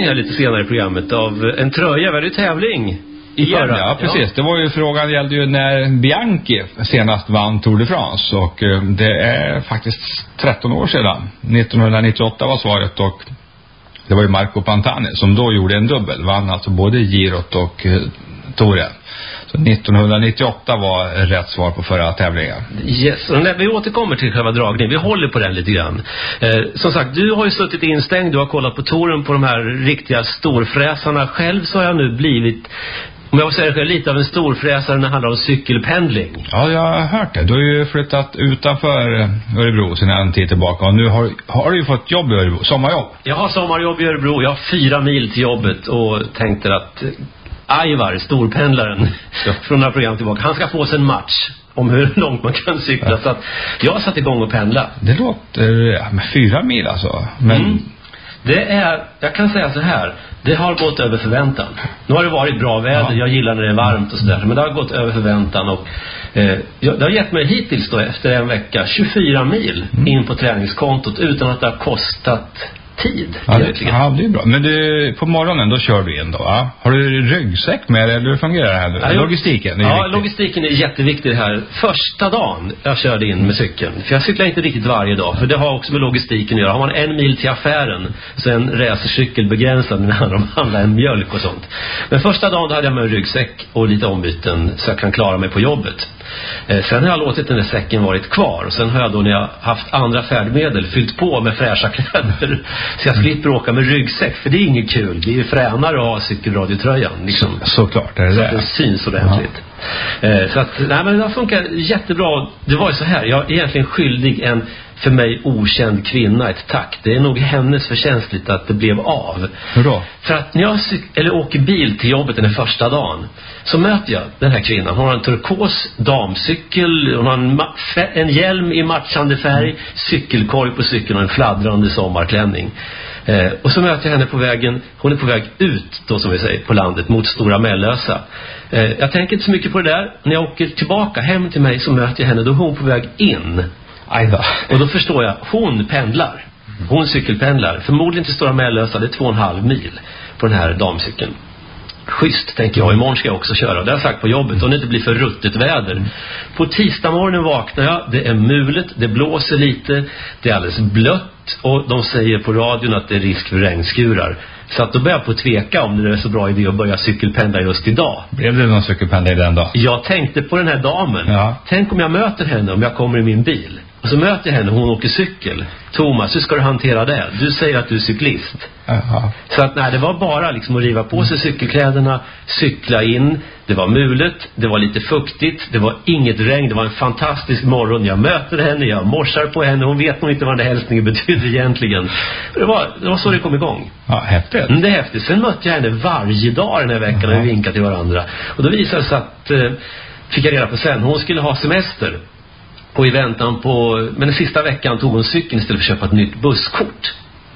här lite senare i programmet av en tröja. Vi hade ju tävling i Igen, förra. ja, precis. Det var ju frågan gällde ju när Bianchi senast vann Tour de France och eh, det är faktiskt 13 år sedan. 1998 var svaret och det var ju Marco Pantani som då gjorde en dubbel. Vann alltså både Girot och eh, Touren. Så 1998 var rätt svar på förra tävlingen. Yes, och när vi återkommer till själva dragningen. Vi håller på den lite grann. Eh, som sagt, du har ju suttit instängd. Du har kollat på touren på de här riktiga storfräsarna. Själv så har jag nu blivit om jag säga det själv, lite av en storfräsare när det handlar om cykelpendling. Ja, jag har hört det. Du har ju flyttat utanför eh, Örebro sedan en tid tillbaka och nu har, har du ju fått jobb i Örebro, sommarjobb. Jag har sommarjobb i Örebro. Jag har fyra mil till jobbet och tänkte att Aivar, storpendlaren från några program tillbaka, han ska få sig en match om hur [LAUGHS] långt man kan cykla. Så att jag satt igång och pendla. Det låter, ja, med fyra mil alltså. Men Mm. Det är, jag kan säga så här, det har gått över förväntan. Nu har det varit bra väder, jag gillar när det är varmt och sådär, men det har gått över förväntan och eh, det har gett mig hittills då efter en vecka 24 mil Mm. in på träningskontot utan att det har kostat tid. Ja, det, ja, det är bra. Men du, på morgonen då kör du in då va? Har du ryggsäck med dig eller hur fungerar det här? Ja, Logistiken är Ja, viktig. logistiken är jätteviktig här. Första dagen jag körde in med cykeln, för jag cyklar inte riktigt varje dag, för det har också med logistiken att göra. Har man en mil till affären så är en racercykel begränsad [LAUGHS] när det handlar om att handla en mjölk och sånt. Men första dagen då hade jag med en ryggsäck och lite ombyten så jag kan klara mig på jobbet. Eh, sen har jag låtit den där säcken varit kvar och sen har jag då när jag haft andra färdmedel fyllt på med fräscha kläder så jag slipper åka med ryggsäck för det är inget kul. Det är ju fränare att ha cykelradiotröjan liksom. Såklart är det Så att den syns ordentligt. Eh, så att, nej men det har funkat jättebra. Det var ju så här, jag är egentligen skyldig en för mig okänd kvinna ett tack. Det är nog hennes förtjänst lite att det blev av. Hur då? För att när jag eller åker bil till jobbet den första dagen så möter jag den här kvinnan. Hon har en turkos damcykel, hon har en, en hjälm i matchande färg, cykelkorg på cykeln och en fladdrande sommarklänning. Eh, och så möter jag henne på vägen, hon är på väg ut då som vi säger på landet mot Stora Mellösa. Eh, jag tänker inte så mycket på det där. När jag åker tillbaka hem till mig så möter jag henne, då är hon på väg in. Aj då. Och då förstår jag, hon pendlar. Hon cykelpendlar. Förmodligen till Stora Mellösa, det är två och en halv mil på den här damcykeln. Schysst, tänker jag. Imorgon ska jag också köra. Det har jag sagt på jobbet. Om det inte blir för ruttet väder. På tisdagsmorgonen vaknar jag. Det är mulet. Det blåser lite. Det är alldeles blött. Och de säger på radion att det är risk för regnskurar. Så att då börjar jag på tveka om det är så bra idé att börja cykelpendla just idag. Blev det någon cykelpendel den då? Jag tänkte på den här damen. Ja. Tänk om jag möter henne om jag kommer i min bil. Och så möter jag henne, hon åker cykel. Thomas, hur ska du hantera det? Du säger att du är cyklist. Ja. Så att nej, det var bara liksom att riva på sig cykelkläderna, cykla in. Det var mulet, det var lite fuktigt, det var inget regn, det var en fantastisk morgon. Jag möter henne, jag morsar på henne, hon vet nog inte vad den hälsningen betyder egentligen. Det var, det var så det kom igång. Ja, häftigt. Mm, det är häftigt. Sen mötte jag henne varje dag den här veckan och vi vinkade till varandra. Och då visade det sig att, eh, fick jag reda på sen, hon skulle ha semester. Och i väntan på, men den sista veckan tog hon cykeln istället för att köpa ett nytt busskort.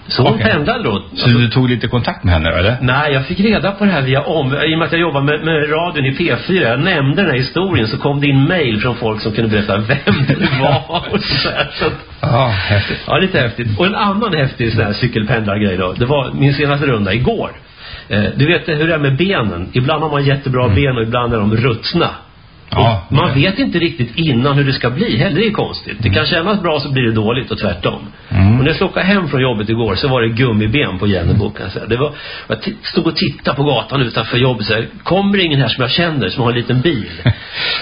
Så hon Okej. pendlade då. Så du tog lite kontakt med henne eller? Nej, jag fick reda på det här via om, i och med att jag jobbar med, med radion i P4. Jag nämnde den här historien så kom det in mail från folk som kunde berätta vem det [LAUGHS] var och sådär. Så att, Ja, häftigt. Ja, lite häftigt. Och en annan häftig sån här cykelpendlargrej då. Det var min senaste runda igår. Eh, du vet hur det är med benen. Ibland har man jättebra ben och ibland är de ruttna. Ja. Och man vet inte riktigt innan hur det ska bli heller. Det är konstigt. Det kan kännas bra så blir det dåligt och tvärtom. Mm. Och när jag skulle åka hem från jobbet igår så var det gummiben på Jennebo kan jag säga. Det var, jag stod och tittade på gatan utanför jobbet så här, kommer det ingen här som jag känner som har en liten bil? [LAUGHS]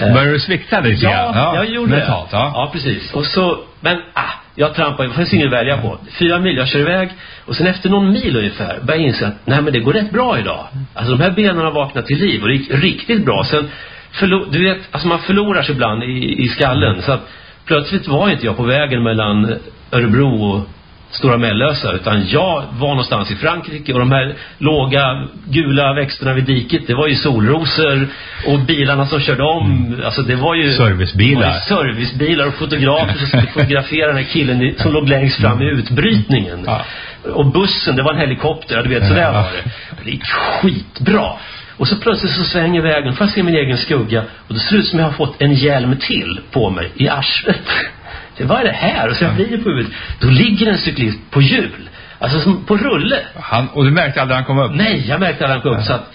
Eh, Började du svikta lite Ja, jag gjorde mentalt, det. ja. ja, precis. Och så, men ah, jag trampade, det fanns inget att välja på. Fyra mil, jag kör iväg. Och sen efter någon mil ungefär började jag inse att nej men det går rätt bra idag. Alltså de här benen har vaknat till liv och det gick riktigt bra. Sen, förlo- du vet, alltså man förlorar sig ibland i, i skallen. Så att plötsligt var inte jag på vägen mellan Örebro och Stora Mellösa utan jag var någonstans i Frankrike och de här låga gula växterna vid diket det var ju solrosor och bilarna som körde om. Alltså det var ju Servicebilar. var ju servicebilar och fotografer som skulle fotografera den här killen som låg längst fram i utbrytningen. Ja. och bussen det var en helikopter du vet sådär var det. Det gick skitbra och så plötsligt så svänger vägen får jag se min egen skugga och det ser ut som jag har fått en hjälm till på mig i arslet [LAUGHS] det vad är det här? Och så jag vrider på huvudet. Då ligger en cyklist på hjul. Alltså som på rulle. Han, och du märkte aldrig han kom upp? Nej, jag märkte att han kom upp så att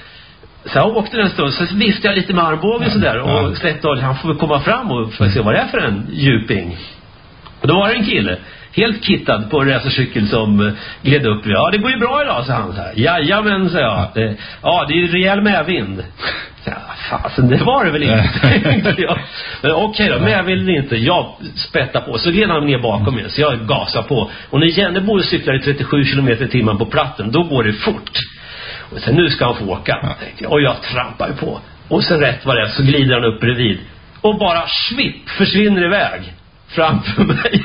så jag åkte en stund, så visste jag lite med armbågen sådär och släppte av, han får väl komma fram och se vad det är för en djuping. Och då var det en kille, helt kittad på en racercykel som eh, gled upp. Ja, det går ju bra idag, sa han så här. Jajamän, sa jag. Eh, Ja, det är ju rejäl medvind. Jag, fasen, det var det väl inte, [LAUGHS] jag. Men okej då, medvind eller inte. Jag spettar på. Så gled han ner bakom mig, så jag gasar på. Och när Jennebo cyklar i 37 kilometer i timmen på platten, då går det fort. Och sen nu ska han få åka, tänkte jag. Och jag trampar på. Och sen rätt vad det är så glider han upp bredvid. Och bara svipp försvinner iväg framför [LAUGHS] mig.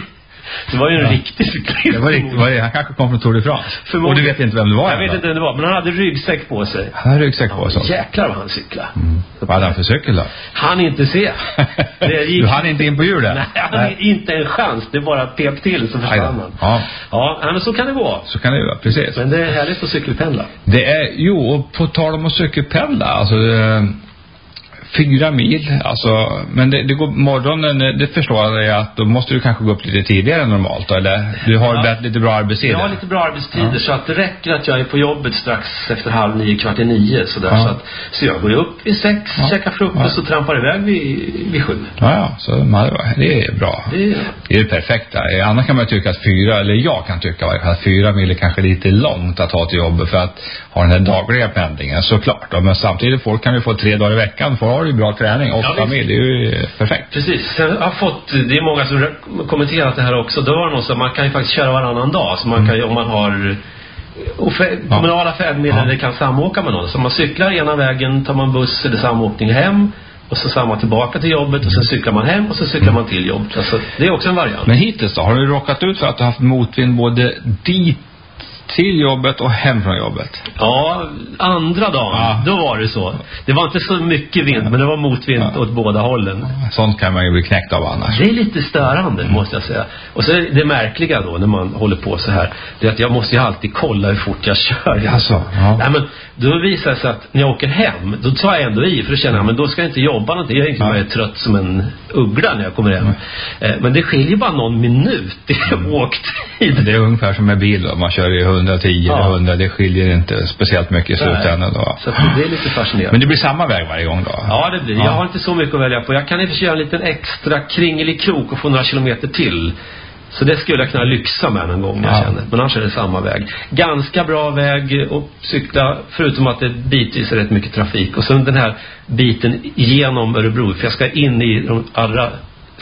Det var ju en riktig cyklist. Det var riktigt, var det, han kanske kom från Tour de France. Och du vet inte vem det var? Jag vet inte vem det var, men han hade ryggsäck på sig. Han hade ryggsäck på sig. Jäklar vad han cyklade. Mm. Vad hade han för cykel då? Han inte se. [LAUGHS] Det gick... Du hann inte in på hjulet? Nej, han hade inte en chans. Det bara pep till så försvann han. Ja. Ja, men så kan det gå. Så kan det vara, precis. Men det är härligt att cykelpendla. Det är, jo, och på tal om att cykelpendla, alltså eh, fyra mil, alltså, men det, det går, morgonen, det förstår jag att då måste du kanske gå upp lite tidigare än normalt då, eller? Du har Ja. lite bra arbetstider? Jag har lite bra arbetstider så att det räcker att jag är på jobbet strax efter halv nio, kvart i nio sådär. Ja. Så, att, så jag går upp vid sex, käkar frukost och trampar iväg vid, vid sju. Ja, ja, så man, det är bra. Det är, Det är det perfekta. Annars kan man tycka att fyra, eller jag kan tycka att fyra mil är kanske lite långt att ha till jobbet för att ha den här dagliga pendlingen, såklart. Men samtidigt, folk kan ju få tre dagar i veckan, får ha ju bra träning. Åtta visst. mil, det är ju perfekt. Precis. Sen har jag fått, det är många som kommenterat det här också. Då var det någon som, man kan ju faktiskt köra varannan dag. Så man kan ju, om man har och fä- kommunala färdmedel eller kan samåka med någon. Så man cyklar ena vägen, tar man buss eller samåkning hem. Och så samma tillbaka till jobbet och sen cyklar man hem och så cyklar man till jobbet. Alltså, det är också en variant. Men hittills då, har du råkat ut för att du har haft motvind både dit till jobbet och hem från jobbet? Ja, andra dagen, då var det så. Det var inte så mycket vind, men det var motvind åt båda hållen. Sånt kan man ju bli knäckt av annars. Det är lite störande, måste jag säga. Och så är det märkliga då, när man håller på så här, det är att jag måste ju alltid kolla hur fort jag kör. Jaså, ja. Nej, men då visar det sig att när jag åker hem, då tar jag ändå i, för då känner jag, men då ska jag inte jobba någonting. Jag är egentligen bara trött som en uggla när jag kommer hem. Eh, Men det skiljer bara någon minut i [LAUGHS] åktid. Det är ungefär som med bil då. Man kör i 110 Ja. eller 100. Det skiljer inte speciellt mycket i slutändan då. Så det är lite fascinerande. Men det blir samma väg varje gång då? Ja, det blir Jag har inte så mycket att välja på. Jag kan i och för sig göra en liten extra kringelig krok och få några kilometer till. Så det skulle jag kunna lyxa med någon gång jag Ja. känner. Men annars är det samma väg. Ganska bra väg att cykla, förutom att det bitvis är rätt mycket trafik. Och sen den här biten genom Örebro. För jag ska in i de allra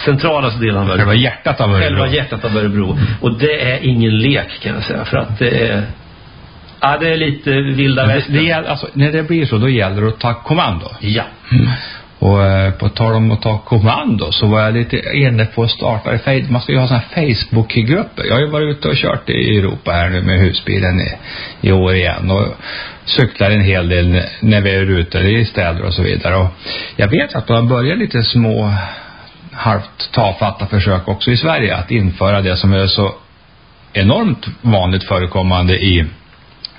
centralaste delarna av Örebro. Själva hjärtat av Örebro. Själva hjärtat av Örebro. Och det är ingen lek kan jag säga. För att det är... Ja, det är lite vilda Men det, västern. det gäller, alltså, när det blir så, då gäller det att ta kommando. Ja. Och eh, på tal om att ta kommando så var jag lite inne på att starta, i Fe- man ska ju ha sådana här Facebook-grupper. Jag har ju varit ute och kört i Europa här nu med husbilen i, i år igen och cyklar en hel del när vi är ute i städer och så vidare. Och jag vet att man börjar lite små halvt tafatta försök också i Sverige att införa det som är så enormt vanligt förekommande i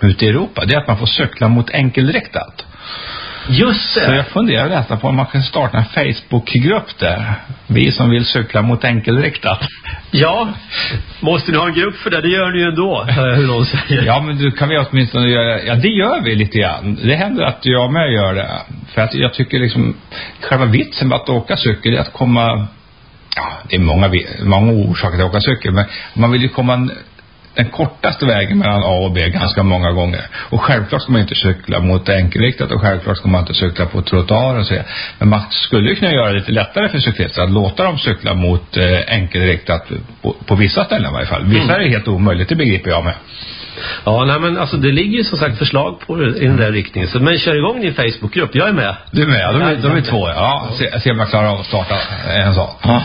ute i Europa. Det är att man får cykla mot enkelriktat. Just det. Så jag funderar nästan på om man kan starta en Facebookgrupp där. Vi som vill cykla mot enkelriktat. Ja, måste ni ha en grupp för det? Det gör ni ju ändå, hur någon säger. Ja, men du kan vi åtminstone göra, ja det gör vi lite grann. Det händer att jag med gör det. För att jag tycker liksom, själva vitsen med att åka cykel är att komma, ja det är många, många orsaker till att åka cykel, men man vill ju komma den kortaste vägen mellan A och B ganska många gånger. Och självklart ska man inte cykla mot enkelriktat och självklart ska man inte cykla på trottoar och så. Men man skulle ju kunna göra det lite lättare för cyklister att låta dem cykla mot eh, enkelriktat på, på vissa ställen i varje fall. Vissa Mm. är helt omöjligt, det begriper jag med. Ja, nej men alltså det ligger ju som sagt förslag på i den där riktningen. Så men kör igång din Facebookgrupp, jag är med. Du är med, de är, de är två ja. ja se, se om jag klarar av att starta en sån. Ja.